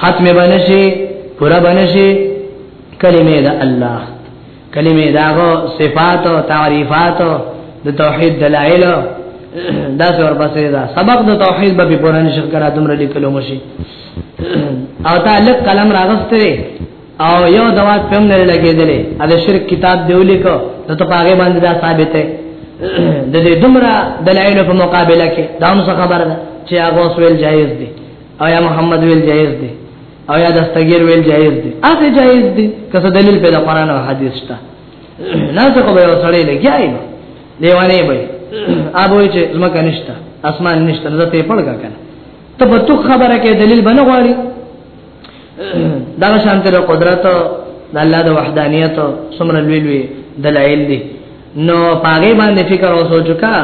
ختم بنشي پورا بنشي کلمه د الله کلمه داغو صفات او تعریفات د توحید دلایل دا څور پسې دا سبق د توحید به پورا نشي کرا تمره لیکلو مشي او تا لک قلم راغسته او یو دوات پم نه لګیدلې ا د شرک کتاب دی ولیکو نو ته پاګه باندې دا ثابته د دې دومره دلایل په مقابله کې دا هم څه خبره ده چې هغه سویل جایز دي آیا محمد ویل جایز دی او یا دستګیر ویل جایز دی اته جایز دی که څه دلیل په قرآن او حدیث شته نه څه کوي سړی لګیای نو دیوانه به ابو چې زمکه نشته اسمان نشته زه ته پړګه کنه ته په تو خبره کې دلیل بنه غواړي دا شانت د قدرت د الله د وحدانیت سمره لوی لوی دلایل دي نو پاګې باندې فکر او سوچ کا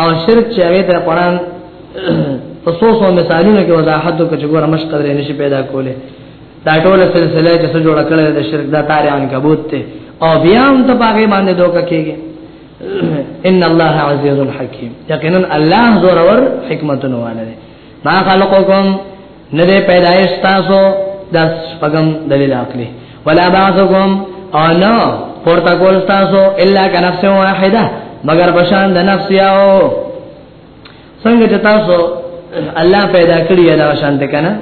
او شرک چې هغه د قران په څو څو مثالونو کې وضاحت وکړي چې ګوره مش قدرې نشي پیدا کوله دا ټوله سلسله چې څه جوړ کړل د شرک د تاریان کبوت ته او بیا هم ته پاګې باندې دوکه کېږي ان الله عزیز الحکیم یقینا الله زور اور حکمت نواله ما خلقکم نه دې پیدایش تاسو د پغم دلیل عقلی ولا بعثکم او نو پورته کول تاسو الا کنفس واحده مگر بشان د نفس یاو څنګه چې تاسو الله پیدا کړی دا شانته کنه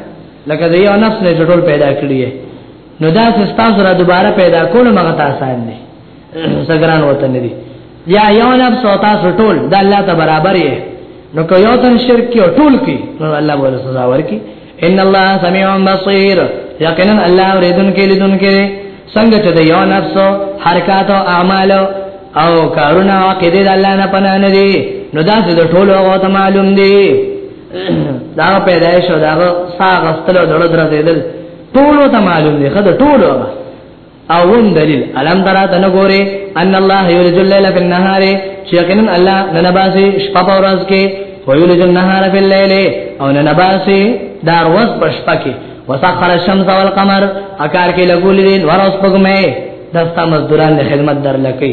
لکه یو نفس نه جوړ پیدا کړی نو دا چې تاسو را دوباره پیدا کول مغه تاسو نه سګران وته نه دي یا یو نفس او تاسو ټول د الله ته برابر یې نو کو یو تن شرک کې ټول کې نو الله ولا سزا ورکي ان الله سميع بصير یقینا الله اوریدن کې لیدن کې څنګه چې د یو نفس حرکت او اعمال او کارونه او عقیده د الله نه پناه نه دي نو دا چې د ټول هغه ته معلوم دي دا پیدایش او دا ساغستلو دړو درځیدل ټول ته معلوم دی خدای ټول هغه اوم دلیل الم ترا تنه ګوره ان الله یولج الليل فی النهار یقینا الله ننباسي شپه په ورځ کې ویولج النهار فی الليل او ننباسي دار ورځ په شپه کې وسخر الشمس والقمر اکار کې لګولې ورځ په ګمه دستا مزدوران د خدمت در لکې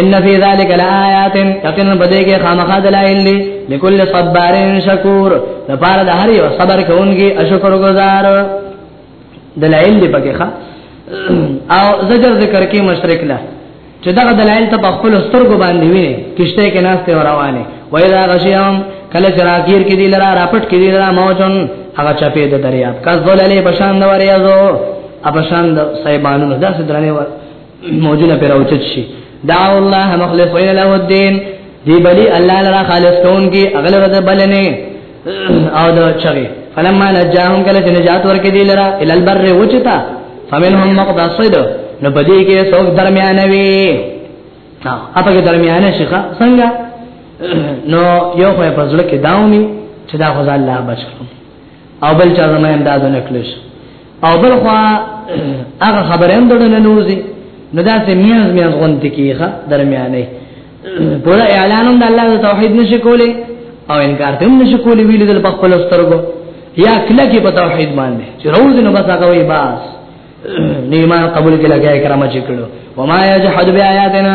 ان فی ذلک لآیات یقینا بده کې خامخا دلایل دي لكل صبار شکور لپاره د هر یو صبر کوونکی شکر گزار دلایل دي پکې ښا او زجر ذکر کې مشرک له چې دا دلایل ته په خپل سترګو باندې ویني کشته کې ناس ته روانه وای دا غشیام کله چې راګیر کې دی لرا راپټ کې دی لرا موجن هغه چپې د دریاب کز وللې بشان د وریاضو ابشان د سیبانو داسې درنه موجونه پر اوچت شي دعو الله مخلصین له الدين دی بلی الله لرا خالص کون کی اغل رد بلنه او د چغي فلما نجاهم کله چې نجات ورکې دی لرا ال البر وچتا فمنهم مقتصد نو بدی کې څوک درمیانوي ها اپګه درمیانه شيخه څنګه نو یو خو په ځل کې داومي چې دا غزا الله بچو او بل چا زموږ امداد نه کړی او بل خو هغه خبره هم دړه نه نوځي نو دا سه میاز میاز غونت کیخه درمیانه پورا اعلانوم د الله د توحید نشي کوله او انکار تم نشي کوله ویل د خپل سترګو یا کله کې په توحید باندې چې روز نه بس هغه وي باس نیمان قبول کله کې کرامه چکړو وما یجحد بیااتنا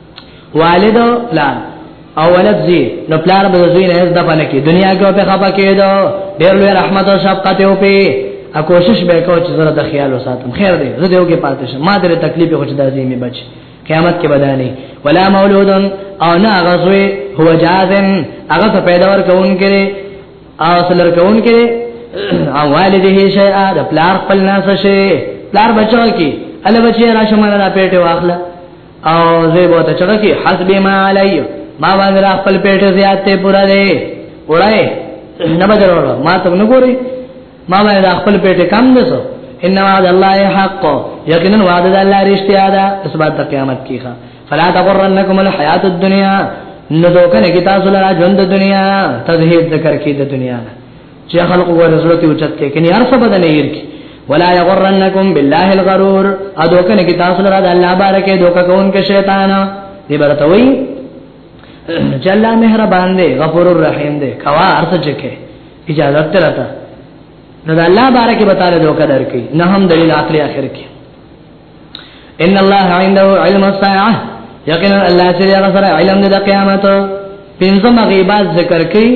والد او پلار او ولد زی نو پلار به زوی نه زده پنه کی دنیا کې په خپه کېدو ډېر لوی رحمت او شفقت او په ا کوشش به کو چې زره د خیال وساتم خیر دی زه دیو کې پاتې شم ما درې تکلیف هوچ دازي می بچ قیامت کې بدانی ولا مولودن او نه غزوی هو جازن هغه ته پیدا ور کون کړي او سلر کون کړي او والده شیئا د پلار خپل ناس شي پلار بچو کی اله بچی را شمه را پیټه واخله او زه به ته چړه کې حسب ما علی ما باندې را خپل پیټه زیات ته پورا دی وړای نه بدر وړو ما ته نه ګوري ما باندې را خپل پیټه کم دسو ان وعد الله حق یقینا وعد الله رښتیا ده اسباد قیامت کیخه فلا تغرنکم الحیات الدنیا نو دوکنه کی تاسو لرا ژوند د دنیا تزهید ذکر کی د دنیا نه چې خلق وګوره زړه ته اوچت کې کني هر څه بدل یې کی ولا یغرنکم بالله الغرور ا دوکه نه کی تاسو لره د الله بارکه دوکه کون کې شیطان دی برته وی جل مهربان دی غفور الرحیم دی کوا هر څه چکه اجازه ته راته نو د الله بارکه بتاله دوکه درکې نه هم دلیل عقلی اخر کې ان الله عنده علم الساعه یقینا الله چې هغه سره علم د قیامت پنځه مغیبات ذکر کړي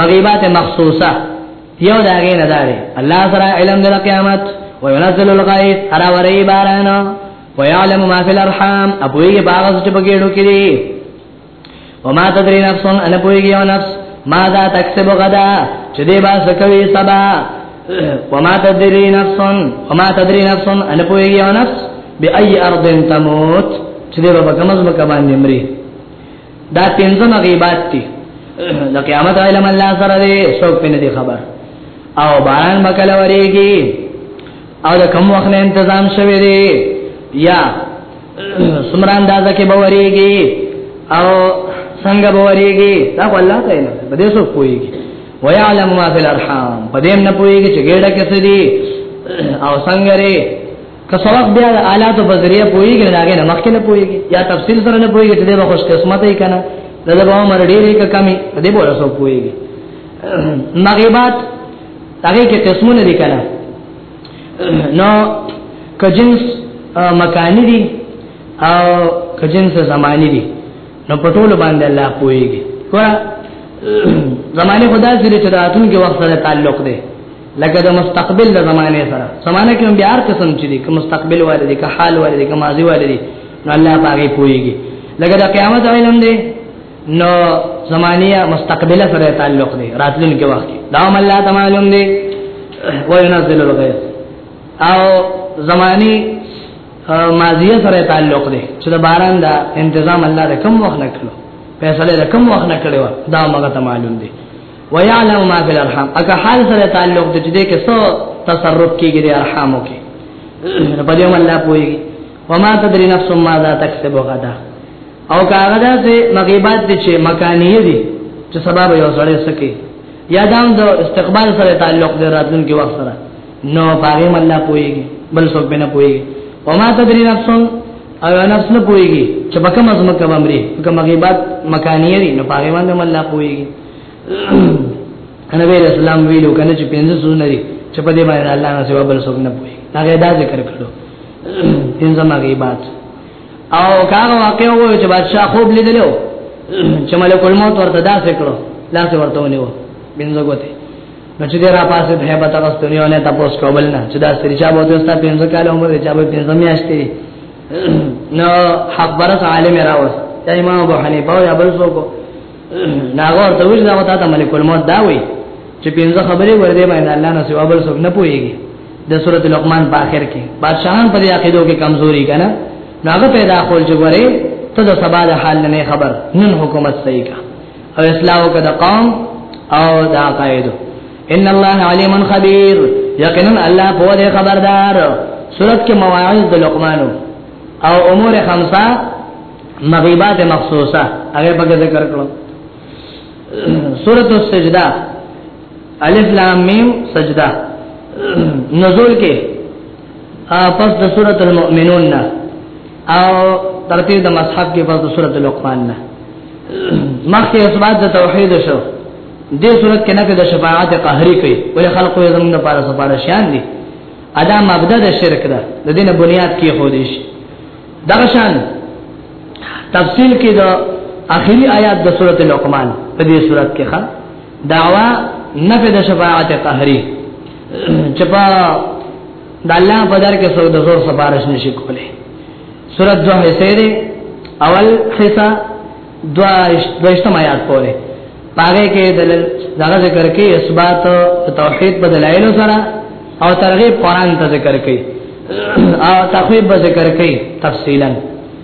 مغیبات مخصوصه یو دا غینه داري الله سره علم د قیامت وينزل الغيث ارا وري بارانو ويعلم ما في الارحام ابوي باغ چې بګېړو کې دي وما تدري نفس ان پويږي او نفس ماذا تكسب غدا چې دې با سکوي سبا وما تدري نفس وما تدري نفس ان پويږي او نفس بأي ارض تموت چې دې به کومز مکه باندې مري دا پنځه مغيبات دي د قیامت علم الله سره دې څوک پنه دي خبر او باران مکل وريږي او د کوم وخت نه تنظیم شوی دی یا سمرا اندازه کې باورېږي او څنګه باورېږي دا الله تعالی په دې څو پويږي ويعلم ما في الارحام په دې نه پويږي چې ګډه کې څه دي او څنګه لري که سبق بیا آلات په ذریعہ پويږي نه هغه نه مخکې نه پويږي یا تفصیل سره نه پويږي چې دا خوش قسمت یې کنه دا به عمر ډېرې کمی دې بوله څو پويږي مغيبات هغه کې قسمونه دي کنه نو کجنس مکانی دی او کجنس زمانی دی نو پټول باندې الله پويږي ګور زمانه خدا سره چې راتون کې وخت سره تعلق دی لکه د مستقبل د زمانه سره زمانه کې بیا هر قسم چې دی که مستقبل والے دی که حال والے دی که ماضي والے دی نو الله پاګه پويږي لکه د قیامت علم دی نو زمانیه مستقبله سره تعلق دی راتلونکي وخت دا هم الله تعالی معلوم دی وینزل الغیث او زمانی ماضیه سره تعلق دی چې د باران دا تنظیم الله د کوم وخت نکړو فیصله د کوم وخت نکړو دا مغه ته معلوم دی ويعلم ما في الارحام اګه حال سره تعلق دی چې د کې څو تصرف کیږي د ارحامو کې په دې مله پوي وما تدري نفس ماذا تكسب غدا او کاغه دا چې مغیبات دي چې مکاني دي چې سبب یو سره سکی یا دا د استقبال سره تعلق دی راتلونکي وخت سره نو باغې مله پويږي بل څوک به نه پويږي وما تدري نفس او نفس نه پويږي چې بکه مزمه کوم امري کوم غیبت مکانیه دي نو باغې باندې مله پويږي نبی رسول الله ویلو کنه چې پنځه سونه دي چې په دې باندې الله نه سوا بل څوک نه پويږي دا غي دا ذکر کړو پنځمه غیبت او کاغه واقع وو چې بادشاہ خوب لیدلو چې ملک الموت ورته داسې کړو داسې ورته ونیو بنځه ګوته نو چې را پاسې په هبه تاسو ته نه تاسو کوبل نه چې دا سری چا بوته ستا پنځه کال عمر چا به پنځه میاشتې نو حق برس عالم راوس دا امام ابو حنیفه او ابو سوکو ناغور ته وځه دا ته ملک الموت دا وی چې پنځه خبرې ورته باندې الله نه سوا بل څوک نه پويږي د سورۃ لقمان په اخر کې بادشاہان په عقیدو کې کمزوري کنا ناغه پیدا خول چې غره ته د سبا د حال نه خبر نن حکومت صحیح کا او اسلام کا د قوم او د عقایدو ان الله علیم خبیر یقینا الله په دې خبردار سورۃ کې مواعظ د لقمانو او امور خمسه مغیبات مخصوصه هغه په ذکر کړو سورۃ السجدہ الف لام میم سجده نزول کې پس د سورۃ المؤمنون نه او ترتیب د مصحف کې پس د سورۃ لقمان نه مخکې اثبات د توحید شو دې صورت کې نه کې د شفاعت قهري کوي ولې خلقو یې زمونږ لپاره سپاره شان دي ادا مبدا د شرک ده د دین بنیاد کې خو دې شي دغه شان تفصیل کې د اخیری آیات د سورۃ لقمان په دې صورت کې ښه دعوا نفي د شفاعت قهري چپا د الله په در کې سود زور سفارش نشي کوله سورۃ دوه حصے دی اول حصہ دوا دوشتم آیات پورې پاره کې د دغه ذکر کې اثبات توحید په دلایل سره او ترغیب قران ته ذکر کې او تخویب به ذکر کې تفصیلا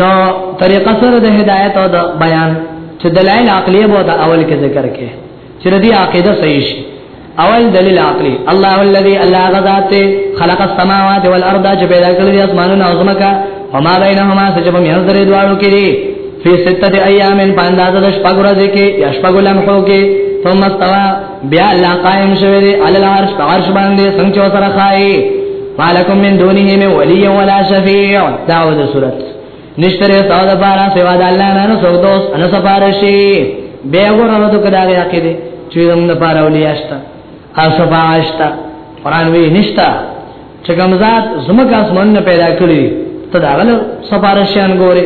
نو طریقه سره د هدایت او د بیان چې دلایل عقلی به د اول کې ذکر کې چې د عقیده صحیح شي اول دلیل عقلی الله الذي الله غذات خلق السماوات والارض چې پیدا کړل دي اسمانونه او زمکا وما بينهما سجب من ذري دوالو کې دي په سته ايام په اندازه د شپږ ورځې کې یا شپږ لمحو کې ثم استوى بیا الله قائم شوی دی علی العرش عرش باندې څنګه وسره خای مالکم من دونه من ولی ولا شفیع داود سورت نشتره سوال پارا سوا د الله نه نو سوال دوست ان سفارشی به ورنه تو کدا غیا کړي چې زم نه پارا ولیاشتا اسفاشتا قران وی نشتا چې کوم ذات زمکه اسمان نه پیدا کړی ته دا غل سفارشیان ګوره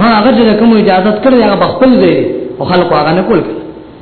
ها هغه چې کوم اجازه کړی هغه خپل دی او خلق هغه نه کول کړ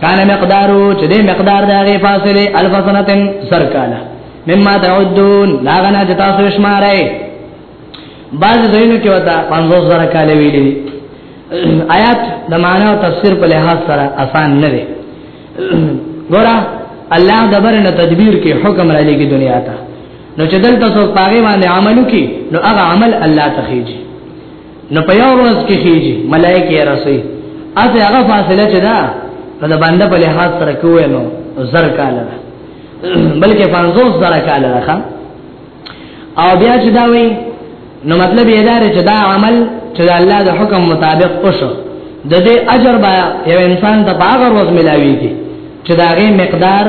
کان مقدارو چې دې مقدار دغه فاصله الف سنتن سر کاله مما تعدون دا غنا چې تاسو شمارای بعض زینو کې وتا 50 زره کاله ویلې آیات د معنا او تفسیر په لحاظ سره آسان نه دی ګورا الله دبر نه تدبیر کې حکم را لګي دنیا ته نو چې دلته څوک پاګې باندې عملو کې نو هغه عمل الله تخیږي نو په یو ورځ کې کیږي ملائکه رسي اته هغه فاصله چې دا د باندې په لحاظ سره کوی نو زر کال ده بلکې 50 زر کال ده او بیا چې دا وی نو مطلب یې دا چې دا عمل چې الله د حکم مطابق وشو د دې اجر به یو انسان د باغ ورځ ملاويږي چې دا غي مقدار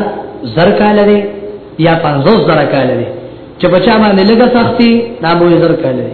زر کال دی یا 50 زر کال دی چې بچا باندې لګه سختي دا به زر کال دی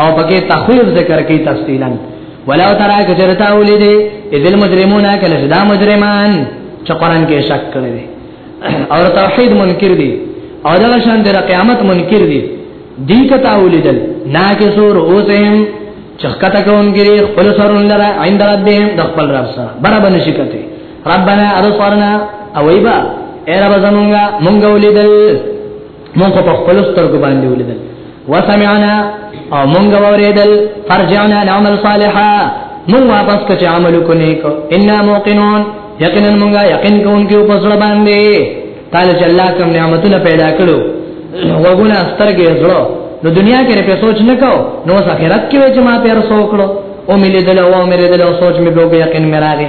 او پکې تخویف ذکر کوي تفصیلا ولو ترا کجرتا ولیدې اذل مجرمون کله دا مجرمان چې قران کې شک کړی دي او توحید منکر دي او دا شان د قیامت منکر دي دی کتا ولیدل ناکسور اوسهم چخکتا کون گری خپل سرون لرا عند ربهم د خپل رب سره برابر نشکته ربنا ارسلنا اویبا اے رب زمونږه مونږ ولیدل مونږ په خپل سترګو باندې ولیدل وسمعنا او مونږ اوریدل فرجعنا نعمل صالحا مونږ واپس کچ عمل کو نیک ان موقنون یقینا مونږ یقین کوونکی په سره باندې تعالی چې الله کوم نعمتونه پیدا کړو وګونه سترګې زړه نو دنیا کې په سوچ نه کو نو آخرت کې چې ما پیر سوکړو او ملي دل او مې دل سوچ مې بوګ یقین مې راغی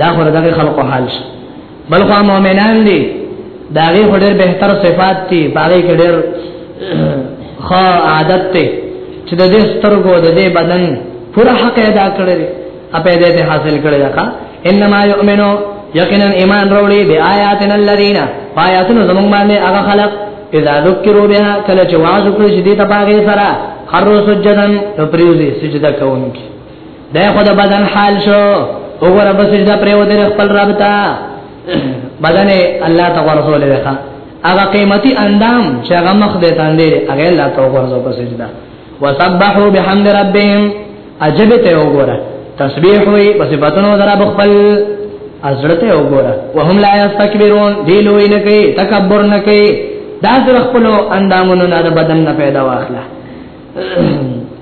دا خو دغه خلقو حال شي بل خو مؤمنان دي دا غي خو ډېر بهتر صفات دي باغې کې ډېر خو عادت ته چې د دې سترګو د دې بدن پوره حق ادا کړی اپه دې حاصل کړی دا انما یؤمنو یقینا ایمان وروړي به آیاتنا الذین آیاتنا زمون باندې هغه خلق اذا ذکروا بها کله چې واعظ کړی دې ته باغې سره هر سجدن نو پریوزي سجده کوونکی دا خو د بدن حال شو وګوره بس دا پریو دې خپل رب ته بدن الله ته ورسول دی ښا هغه قیمتي اندام چې هغه مخ دې تاندې هغه الله ته ورسول په سجدا وسبحوا بحمد ربهم عجب ته وګوره تسبیح وي په صفاتونو درا بخل ازړته وګوره وهم لا یستكبرون دی لوی نه کوي تکبر نه کوي دا زر خپل اندامونو نه بدن نه پیدا واخله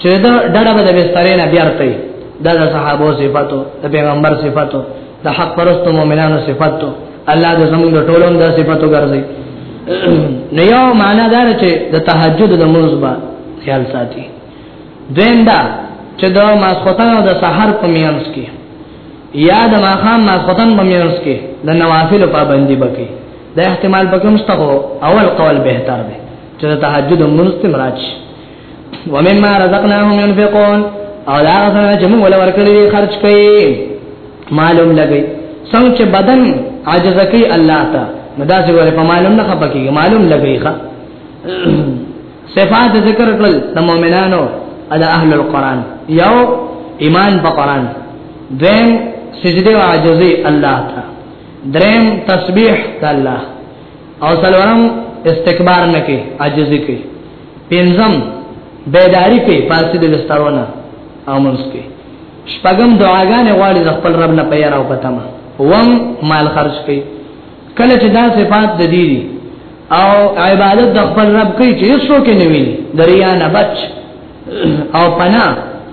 چې دا ډډه به د بسترې نه بیارته دا د صحابه صفاتو د پیغمبر صفاتو د حق پرستو مؤمنانو صفاتو الله د زمون د ټولوم د صفاتو ګرځي نه یو معنا دار چې د تهجد د منځبه خیال ساتي دویم دا چې د ماسختن او د سحر په میانس کې یا د ماخام ماسختن په میانس کې د نوافل پابندي بکی د احتمال بکم ستغو اول قول بهتر دی چې د تهجد منځ ته مراجعه ومما رزقناهم ينفقون او دا غزنه چې موږ ولور کړی خرج کړي معلوم لګي څنګه چې بدن عاجز کوي الله ته نو دا څه ولې په معلوم نه خپکیږي معلوم لګي ښا صفات ذکر کړل د مؤمنانو ادا اهل القران یو ایمان په قران دیم سجده او عاجزی الله ته دریم تسبیح الله او سلورم استکبار نه کوي عاجزي کوي پنځم بیداری په پاسې د وستارونه او منځ کوي شپږم دعاګانې غواړي د خپل رب نه پیار او پتما وم مال خرج کوي کله چې دا صفات د دې او عبادت د خپل رب کوي چې هیڅوک نه ویني دریا نه بچ او پنا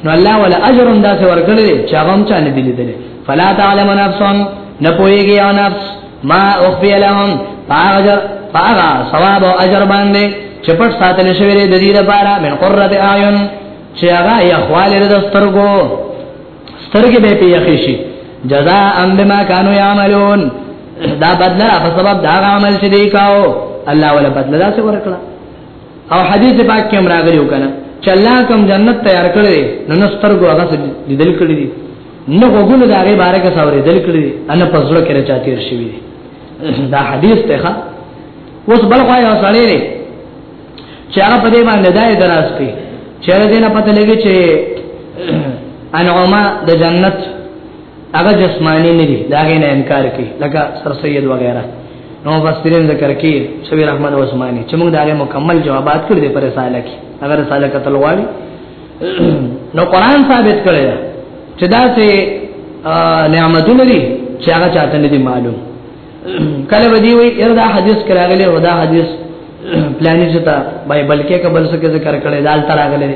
نو الله ولا اجر هم داسې ورکړي چې هغه هم چانه دي لیدل فلا تعلم نفس نه پويږي او نفس ما اخفي لهم فاجر فاغا ثواب او اجر باندې چې پټ ساتل شوی دی د دې لپاره من قرۃ اعین چې هغه یخوال د سترګو سترګې به پیخې شي جزاء بما كانوا يعملون دا بدله په سبب دا عمل چې دی کاو الله ولا بدله دا څه ورکړه او حدیث پاک کې هم راغلی وکنه چې الله کوم جنت تیار کړی دی نو نسترګو هغه څه لیدل کړی دی نو وګونو دا غي بارے کې څاورې دل کړی دی ان په زړه کې راچا تیر شوی دی دا حدیث ته ښه اوس بل خو یو سړی دی چې هغه په دې باندې دای دراز کوي چې دې نه پته لګي چې انعامه د جنت هغه جسمانی نه دي دا غي نه انکار کوي لکه سر سید وغیرہ نو بس پریم ذکر کې شبیر احمد عثماني چې موږ دا غي مکمل جوابات کړی پر رساله کې اگر رساله کتل غواړي نو قران ثابت کړی چې دا چې نعمتونه دي چې هغه چاته نه دي معلوم کله ودی وی ار دا حدیث کراغلی او دا حدیث پلانې چې تا بایبل کې قبل سکه ذکر کړی دال تراغلی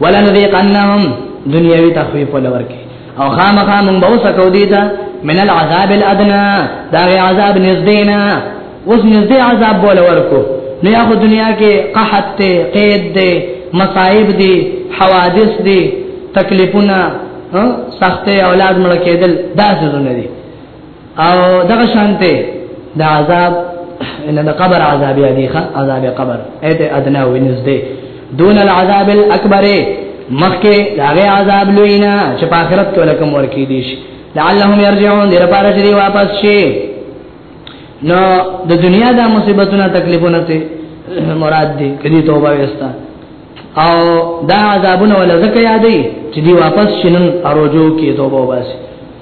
ولنذيقنهم دنیوي تخویف ولورکه او خامخا مونږ به وسکو دي ته من العذاب الادنى دا عذاب نزدینا اوس نزدې عذاب بوله ورکو نو یاخو دنیا کې قحط ته قید دي مصائب دي حوادث دي تکلیفونه سخت اولاد مړ کېدل دا څه نه دي او دغه شانته د عذاب ان د قبر عذاب یادی خ عذاب قبر ایت ادنا ونزدې دون العذاب الاکبر مخکې دغه عذاب لوینا چې په آخرت کې لکم ورکی دي شي لعلهم يرجعون دیر پاره چې واپس شي نو د دنیا د مصیبتونو تکلیفونو ته مراد دي کدي توبه وستا او دا عذابونه ولزکه یادې چې دی واپس شینن اروجو کې توبه واسي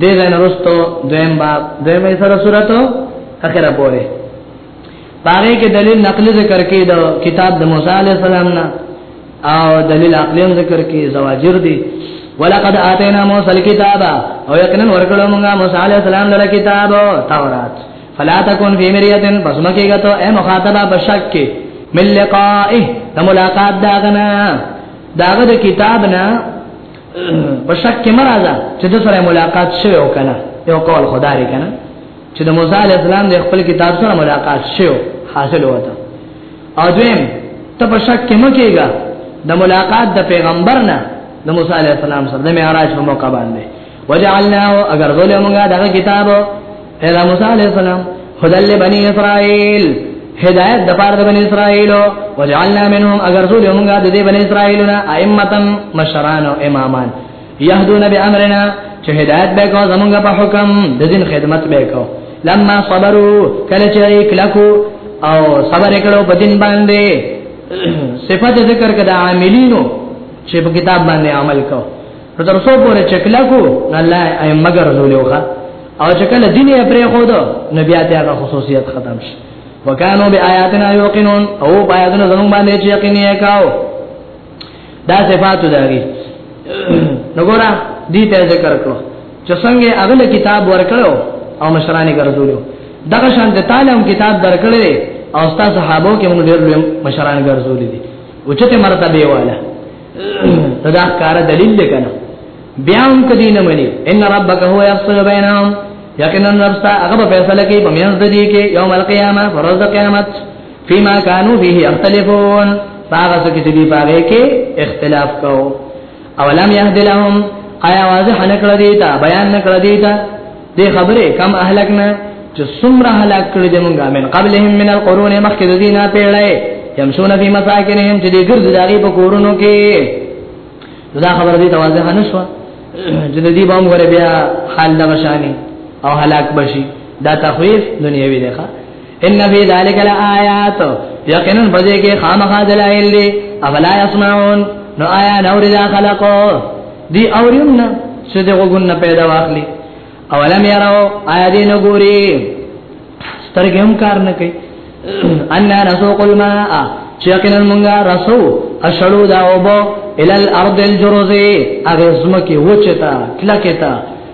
دې ځای نرستو دویم باب دویم یې سره صورت اخره پورې باغې کې دلیل نقلی ذکر کې د کتاب د موسی علی السلام نه او دلیل عقلی ذکر کې زواجر دي ولقد اتینا موسی الكتاب او یقینا ورکړو موږ موسی علی السلام لپاره کتاب تورات فلا تکون فی مریتن پس مکه غته اے مخاطبہ بشک کې ملقائه د ملاقات داغنا داغه د کتاب نه په شک کې مرزه چې د سره ملاقات شوه او کنه یو قول خدای کنه چې د موسی علی السلام د خپل کتاب سره ملاقات شوه حاصل وته او دویم ته په شک کې مکیږي د ملاقات د پیغمبر نه د موسی علی السلام سره د معراج په موقع باندې وجعلناه اگر ظلمګه دغه کتاب اے موسی علیہ السلام خدای له بنی اسرائیل هدایت د پاره د بنی اسرائیل وجعلنا منهم اگر ذو لمغا د بنی اسرائیلنا ائمه مشران او امامان يهدون بامرنا چې هدایت به کو زمونږ په حکم د دین خدمت به کو لما صبروا کله چې کلکو او صبر کړو په دین باندې صفات ذکر کړه عاملینو چې په کتاب باندې عمل کو نو تر څو پورې چې کله کو الله یې مگر زولوخه او چې کله دین یې پرې خو دو نو بیا ته هغه خصوصیت ختم شي وکانو بیااتنا یوقنون او بیااتنا زمون باندې چې یقین یې کاو دا صفات دغی نو ګورا دې ته ذکر کړو چې څنګه هغه کتاب ورکړو او مشرانه ګرځولو دغه شان د تعلم کتاب درکړل او استاد صحابو کې موږ ډېر مشران ګرځولې دي او چې مرتبه واله صدا کار دلیل لکنه بیا هم کدی نه منی ان ربک هو یفصل بینهم یقینا رب ستا هغه فیصله کوي په میانځ دی کې یوم القیامه فرض قیامت فيما كانوا فيه يختلفون هغه څه چې دی پاره کې اختلاف کو اولم يهد لهم آیا واضح نکړه دیتا بیان نکړه دیتا دې خبره کم اهلکنا چې څومره هلاک کړی دی مونږه من قبلهم من القرون مخکې د دینه پیړې يمشون فی مساکنهم چې دې ګرځي دغه په کورونو کې دا خبره دې توازه نه شو چې دې به موږ بیا حال د بشانی او هلاک بشي دا تخویف دنیوي دی ښا ان فی ذلک لآیات یقینا بده کې خامخا دلایل دي افلا یسمعون نو آیا نور ذا خلقو دی اوریون نه چې دغه ګن پیدا واخلي اولم یراو آیا دې نه ګوري سترګې هم کار نه کوي ان نسوق الماء چې یقینا مونږه رسو اشړو دا وبو ال الارض الجرزه اغه زمکه وچتا کلکتا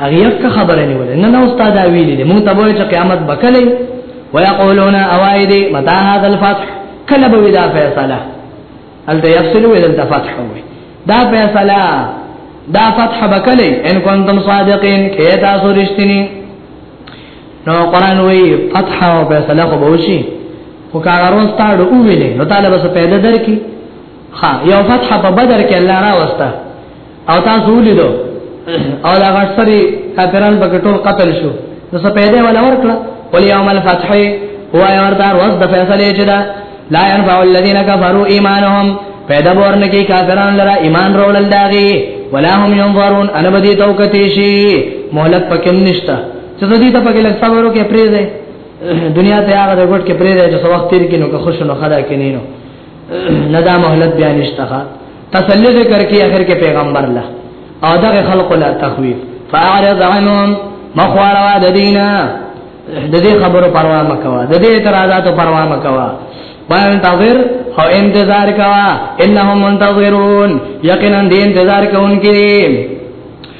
هغه یک خبره نیولې نه نو استاد ویلي دي مونږ ته وایي چې قیامت بکلې ويقولون اوائد متى هذا الفتح کله به دا فیصله هل ته يفصل ولا ته فتح وي دا فیصله دا فتح بکلې ان کنتم صادقین کې تاسو رښتینی نو قران وی فتح او فیصله خو به شي خو کاغه روز تاړو ویلې نو طالب څه پیدا درکې ها یو فتح په بدر کې الله را وسته او تاسو ولیدو او دا غشري کافران په ټول قتل شو نو څه پیدا ولا ورکړه ول یوم الفتح هو ورته ورځ د فیصله چې دا لا ينفع الذين كفروا ايمانهم پیدا ورن کې کافران لرا ایمان رولل داغي ولا هم ينظرون ان بدی توکتی شي مهلت پکم نشتا چې دې ته پکې لږ صبر وکې پریزه دنیا ته هغه د ګټ کې پریزه چې وخت تیر کینو که خوشو نه خدا کینینو ندا مهلت بیا نشتا تسلی ذکر کی اخر کې پیغمبر لا او دغه خلق لا تخویف فاعرض عنهم مخواروا د دینا د دې خبرو پروا مکوا د دې اعتراضاتو پروا مکوا وانتظر او انتظار کوا انهم منتظرون یقینا دې انتظار کوونکې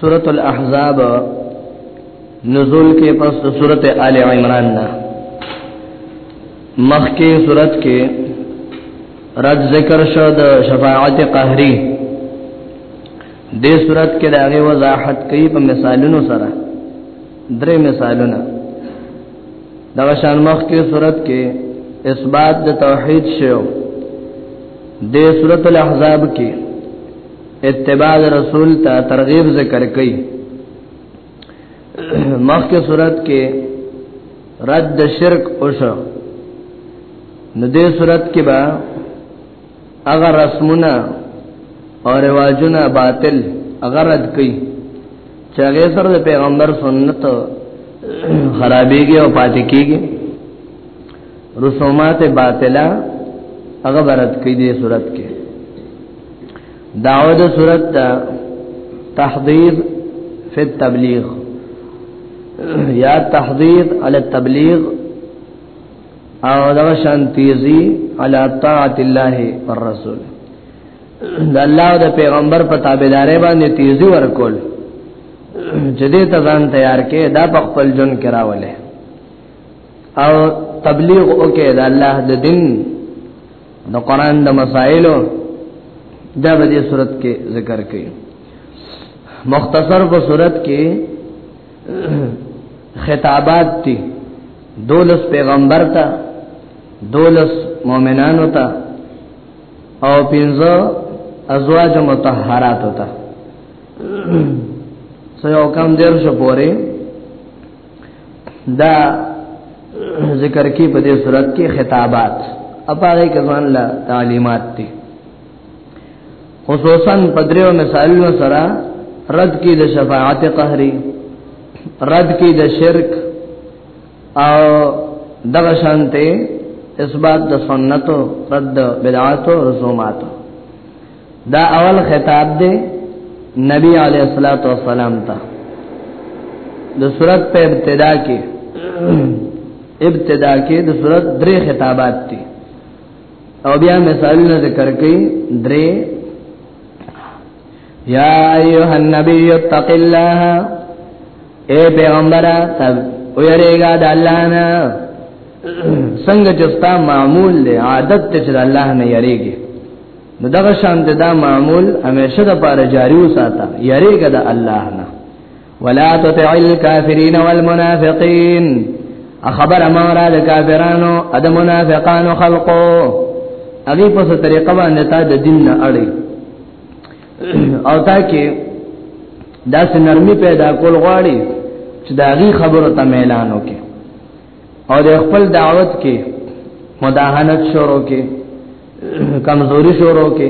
سورۃ الاحزاب نزول کې پس سورۃ آل عمران نه مخ کې سورۃ کې رد ذکر شو د شفاعت قهری دې سورۃ کې د هغه وضاحت کوي په مثالونو سره درې مثالونه دا شان مخ کې سورۃ کې اثبات د توحید شو د سورۃ الاحزاب کې اتباع رسول ته ترغیب ذکر کړي مخکې صورت کې رد شرک اوشو نو دې صورت کې با اگر رسمونه او رواجونه باطل اگر رد کړي چې هغه سره د پیغمبر سنت خرابېږي او پاتې کېږي رسومات باطله هغه برت کې دې صورت کې داود صورت ته تحضیر فی التبلیغ یا تحضیر علی التبلیغ او دا شان تیزی علی طاعت الله والرسول د الله او د پیغمبر په تابعداري باندې تیزی ورکول چې دې تزان تیار کې دا په خپل جون کې راولې او تبلیغ وکړي د الله د دین د قران د مسائلو دا به دې صورت کې ذکر کړي مختصر په صورت کې خطابات دي دولس پیغمبر ته دولس مؤمنانو ته او پنځه ازواج مطهرات ته سو یو کم دیر شو پوری دا ذکر کې په دې صورت کې خطابات اپاره کزان لا تعلیمات دي خصوصا پدریو مثالونو سره رد کې د شفاعت قهري رد کې د شرک او دغه شانته اثبات د سنتو رد بدعاتو رسوماتو دا اول خطاب دی نبی علیہ الصلوۃ والسلام ته د صورت په ابتدا کې ابتدا کې د صورت درې خطابات دي او بیا مثالونه ذکر کړي درې یا ایها النبی اتق الله اے پیغمبر ته ویریګا د الله نه څنګه چې ستا معمول له عادت ته چې الله نه یریږي نو دغه شان د دا معمول همیشه د پاره جاری وساته یریګه د الله نه ولا تطع الكافرین والمنافقین خبر ما را د کافرانو د منافقانو خلقو هغه په څه طریقه باندې تا د دین نه اړي او تا کې داس نرمي پیدا کول غواړي چې دا غي خبرو ته اعلان وکړي او د خپل دعوت کې مداهنت شروع کې کمزوري شروع کې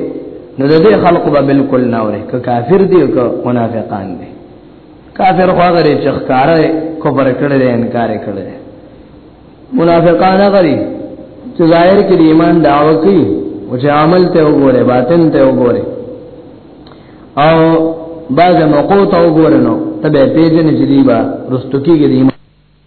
نو د دې خلق به بالکل نه وره که کافر دی او که منافقان دی کافر خو غری چخکاره کو پر کړه دې انکار کړه منافقان غری چې ظاهر کې ایمان داو کوي او چې عمل ته وګوره باطن ته وګوره او بعض موقوت وګوره نو تبه پیژنې چې دی با رستو کېږي